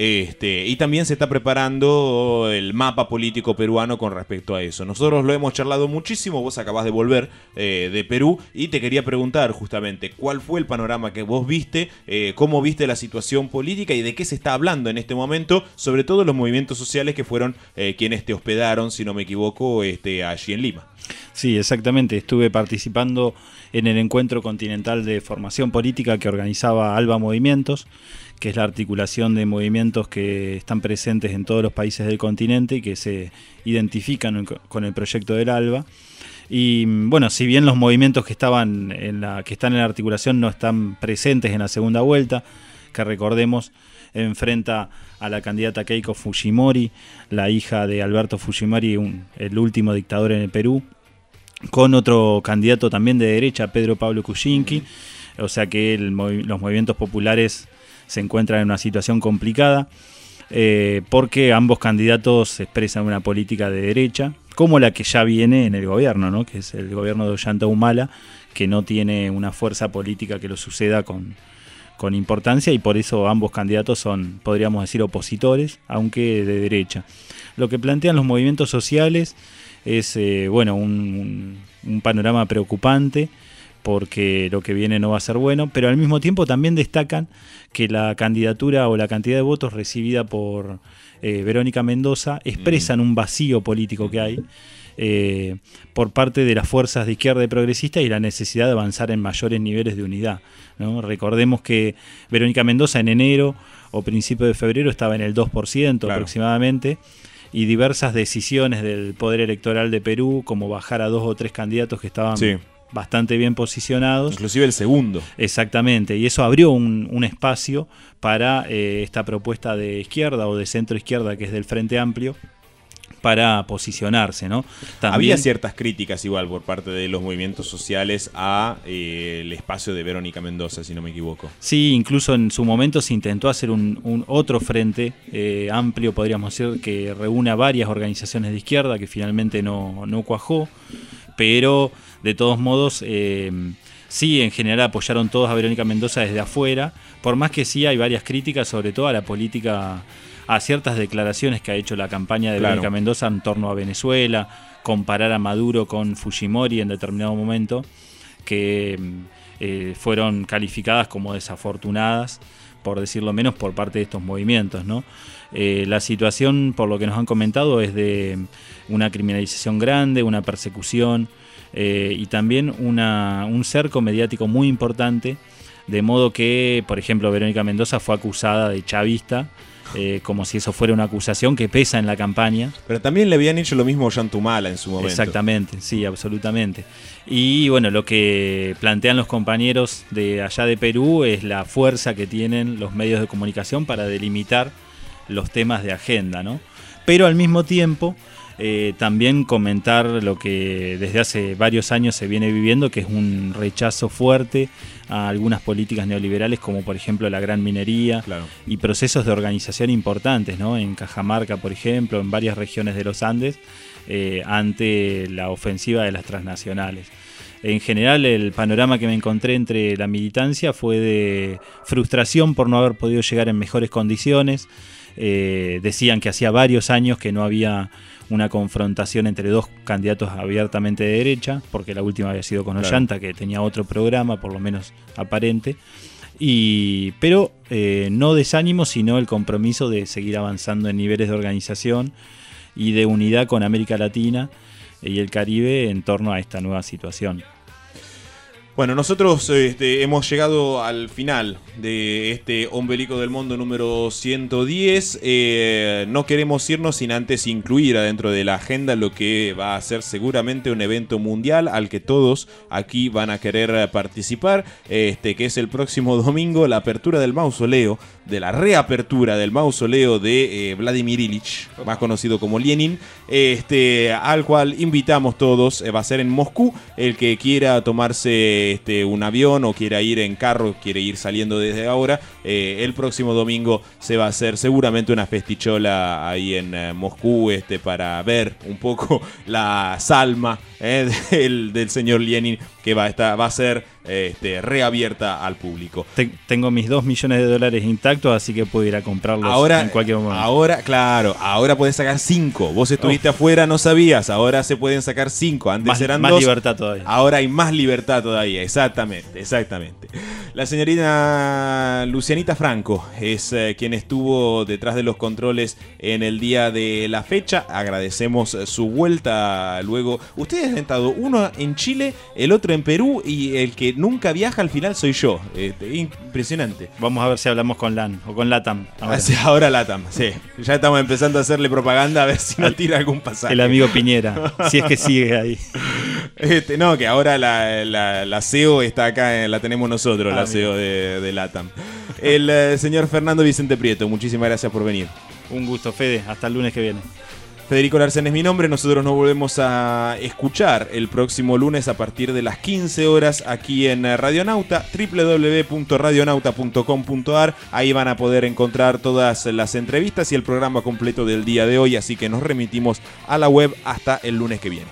[SPEAKER 2] Este, y también se está preparando el mapa político peruano con respecto a eso. Nosotros lo hemos charlado muchísimo, vos acabás de volver eh, de Perú y te quería preguntar justamente cuál fue el panorama que vos viste, eh, cómo viste la situación política y de qué se está hablando en este momento, sobre todo los movimientos sociales que fueron eh, quienes te hospedaron, si no me equivoco, este, allí en Lima.
[SPEAKER 10] Sí, exactamente. Estuve participando en el encuentro continental de formación política que organizaba Alba Movimientos, que es la articulación de movimientos que están presentes en todos los países del continente y que se identifican con el proyecto del Alba. Y bueno, si bien los movimientos que estaban en la que están en la articulación no están presentes en la segunda vuelta, que recordemos enfrenta a la candidata Keiko Fujimori, la hija de Alberto Fujimori, el último dictador en el Perú, con otro candidato también de derecha, Pedro Pablo Kuczynski. O sea que los movimientos populares se encuentran en una situación complicada eh, porque ambos candidatos expresan una política de derecha, como la que ya viene en el gobierno, ¿no? que es el gobierno de Ollanta Humala, que no tiene una fuerza política que lo suceda con, con importancia y por eso ambos candidatos son, podríamos decir, opositores, aunque de derecha. Lo que plantean los movimientos sociales es, eh, bueno, un, panorama preocupante porque lo que viene no va a ser bueno, pero al mismo tiempo también destacan que la candidatura o la cantidad de votos recibida por eh, Verónica Mendoza expresan un vacío político que hay eh, por parte de las fuerzas de izquierda y progresista y la necesidad de avanzar en mayores niveles de unidad. ¿no? Recordemos que Verónica Mendoza en enero o principio de febrero estaba en el 2% aproximadamente y diversas decisiones del Poder Electoral de Perú, como bajar a dos o tres candidatos que estaban
[SPEAKER 2] Sí.
[SPEAKER 10] Bastante bien posicionados.
[SPEAKER 2] Inclusive el segundo.
[SPEAKER 10] Exactamente, y eso abrió un, un espacio para eh, esta propuesta de izquierda o de centro izquierda que es del Frente Amplio para posicionarse, ¿no?
[SPEAKER 2] Había ciertas críticas igual por parte de los movimientos sociales a eh, el espacio de Verónica Mendoza, si no me equivoco.
[SPEAKER 10] Sí, incluso en su momento se intentó hacer un, un otro frente eh, amplio, podríamos decir, que reúne a varias organizaciones de izquierda, que finalmente no, no cuajó, pero de todos modos, eh, sí, en general apoyaron todos a Verónica Mendoza desde afuera, por más que sí hay varias críticas, sobre todo a la política, a ciertas declaraciones que ha hecho la campaña de
[SPEAKER 2] Claro.
[SPEAKER 10] Verónica Mendoza en torno a Venezuela, comparar a Maduro con Fujimori en determinado momento, que mm, eh, fueron calificadas como desafortunadas, por decirlo menos, por parte de estos movimientos. ¿no? Eh, la situación, por lo que nos han comentado, es de una criminalización grande, una persecución eh, y también una, un cerco mediático muy importante, de modo que, por ejemplo, Verónica Mendoza fue acusada de chavista. eh, como si eso fuera una acusación que pesa en la campaña.
[SPEAKER 2] Pero también le habían hecho lo mismo a Yantumala en su momento.
[SPEAKER 10] Exactamente, sí, absolutamente. Y bueno, lo que plantean los compañeros de allá de Perú es la fuerza que tienen los medios de comunicación para delimitar los temas de agenda, ¿no? Pero al mismo tiempo, eh, también comentar lo que desde hace varios años se viene viviendo, que es un rechazo fuerte a algunas políticas neoliberales, como por ejemplo la gran minería y procesos de organización importantes, ¿no? En Cajamarca, por ejemplo, en varias regiones de los Andes, eh, ante la ofensiva de las transnacionales. En general, el panorama que me encontré entre la militancia fue de frustración por no haber podido llegar en mejores condiciones. Eh, decían que hacía varios años que no había una confrontación entre dos candidatos abiertamente de derecha, porque la última había sido con
[SPEAKER 2] Claro.
[SPEAKER 10] Ollanta, que tenía otro programa, por lo menos aparente. Y, pero eh, no desánimo, sino el compromiso de seguir avanzando en niveles de organización y de unidad con América Latina y el Caribe en torno a esta nueva situación.
[SPEAKER 2] Bueno, nosotros este, hemos llegado al final de este Ombelico del Mundo número 110. Eh, no queremos irnos sin antes incluir adentro de la agenda lo que va a ser seguramente un evento mundial al que todos aquí van a querer participar, este, que es el próximo domingo, la apertura del mausoleo, de la reapertura del mausoleo de eh, Vladimir Ilich, más conocido como Lenin, este, al cual invitamos todos. eh, va a ser en Moscú. El que quiera tomarse este, un avión o quiera ir en carro, quiere ir saliendo desde ahora, eh, el próximo domingo se va a hacer seguramente una festichola ahí en eh, Moscú este, para ver un poco la salma eh, del, del señor Lenin que va a, estar, va a ser este, reabierta al público.
[SPEAKER 10] Te- tengo mis 2 millones de dólares intactos, así que puedo ir a comprarlos
[SPEAKER 2] Ahora,
[SPEAKER 10] en cualquier momento.
[SPEAKER 2] ahora, claro, ahora puedes sacar cinco. Vos estuviste afuera, no sabías. Ahora se pueden sacar cinco. Antes
[SPEAKER 10] Más-
[SPEAKER 2] eran
[SPEAKER 10] más
[SPEAKER 2] dos.
[SPEAKER 10] libertad todavía.
[SPEAKER 2] Ahora hay más libertad todavía. Exactamente, exactamente. La señorita Lucianita Franco es eh, quien estuvo detrás de los controles en el día de la fecha. Agradecemos eh, su vuelta luego. Ustedes han estado uno en Chile, el otro en Perú y el que nunca viaja al final soy yo. Este, impresionante.
[SPEAKER 10] Vamos a ver si hablamos con LAN o con LATAM.
[SPEAKER 2] Ahora, ahora Latam, sí. Ya estamos empezando a hacerle propaganda a ver si nos tira algún pasaje.
[SPEAKER 10] El amigo Piñera, si es que sigue ahí.
[SPEAKER 2] Este, no, que ahora la, la- la CEO está acá, eh, la tenemos nosotros,
[SPEAKER 10] Ah,
[SPEAKER 2] la CEO de, de Latam el eh, señor Fernando Vicente Prieto. Muchísimas gracias por venir.
[SPEAKER 10] Un gusto, Fede. Hasta el lunes que viene.
[SPEAKER 2] Federico Larsen es mi nombre, nosotros nos volvemos a escuchar el próximo lunes a partir de las 15 horas aquí en eh, Radionauta, www.radionauta.com.ar, ahí van a poder encontrar todas las entrevistas y el programa completo del día de hoy, así que nos remitimos a la web hasta el lunes que viene.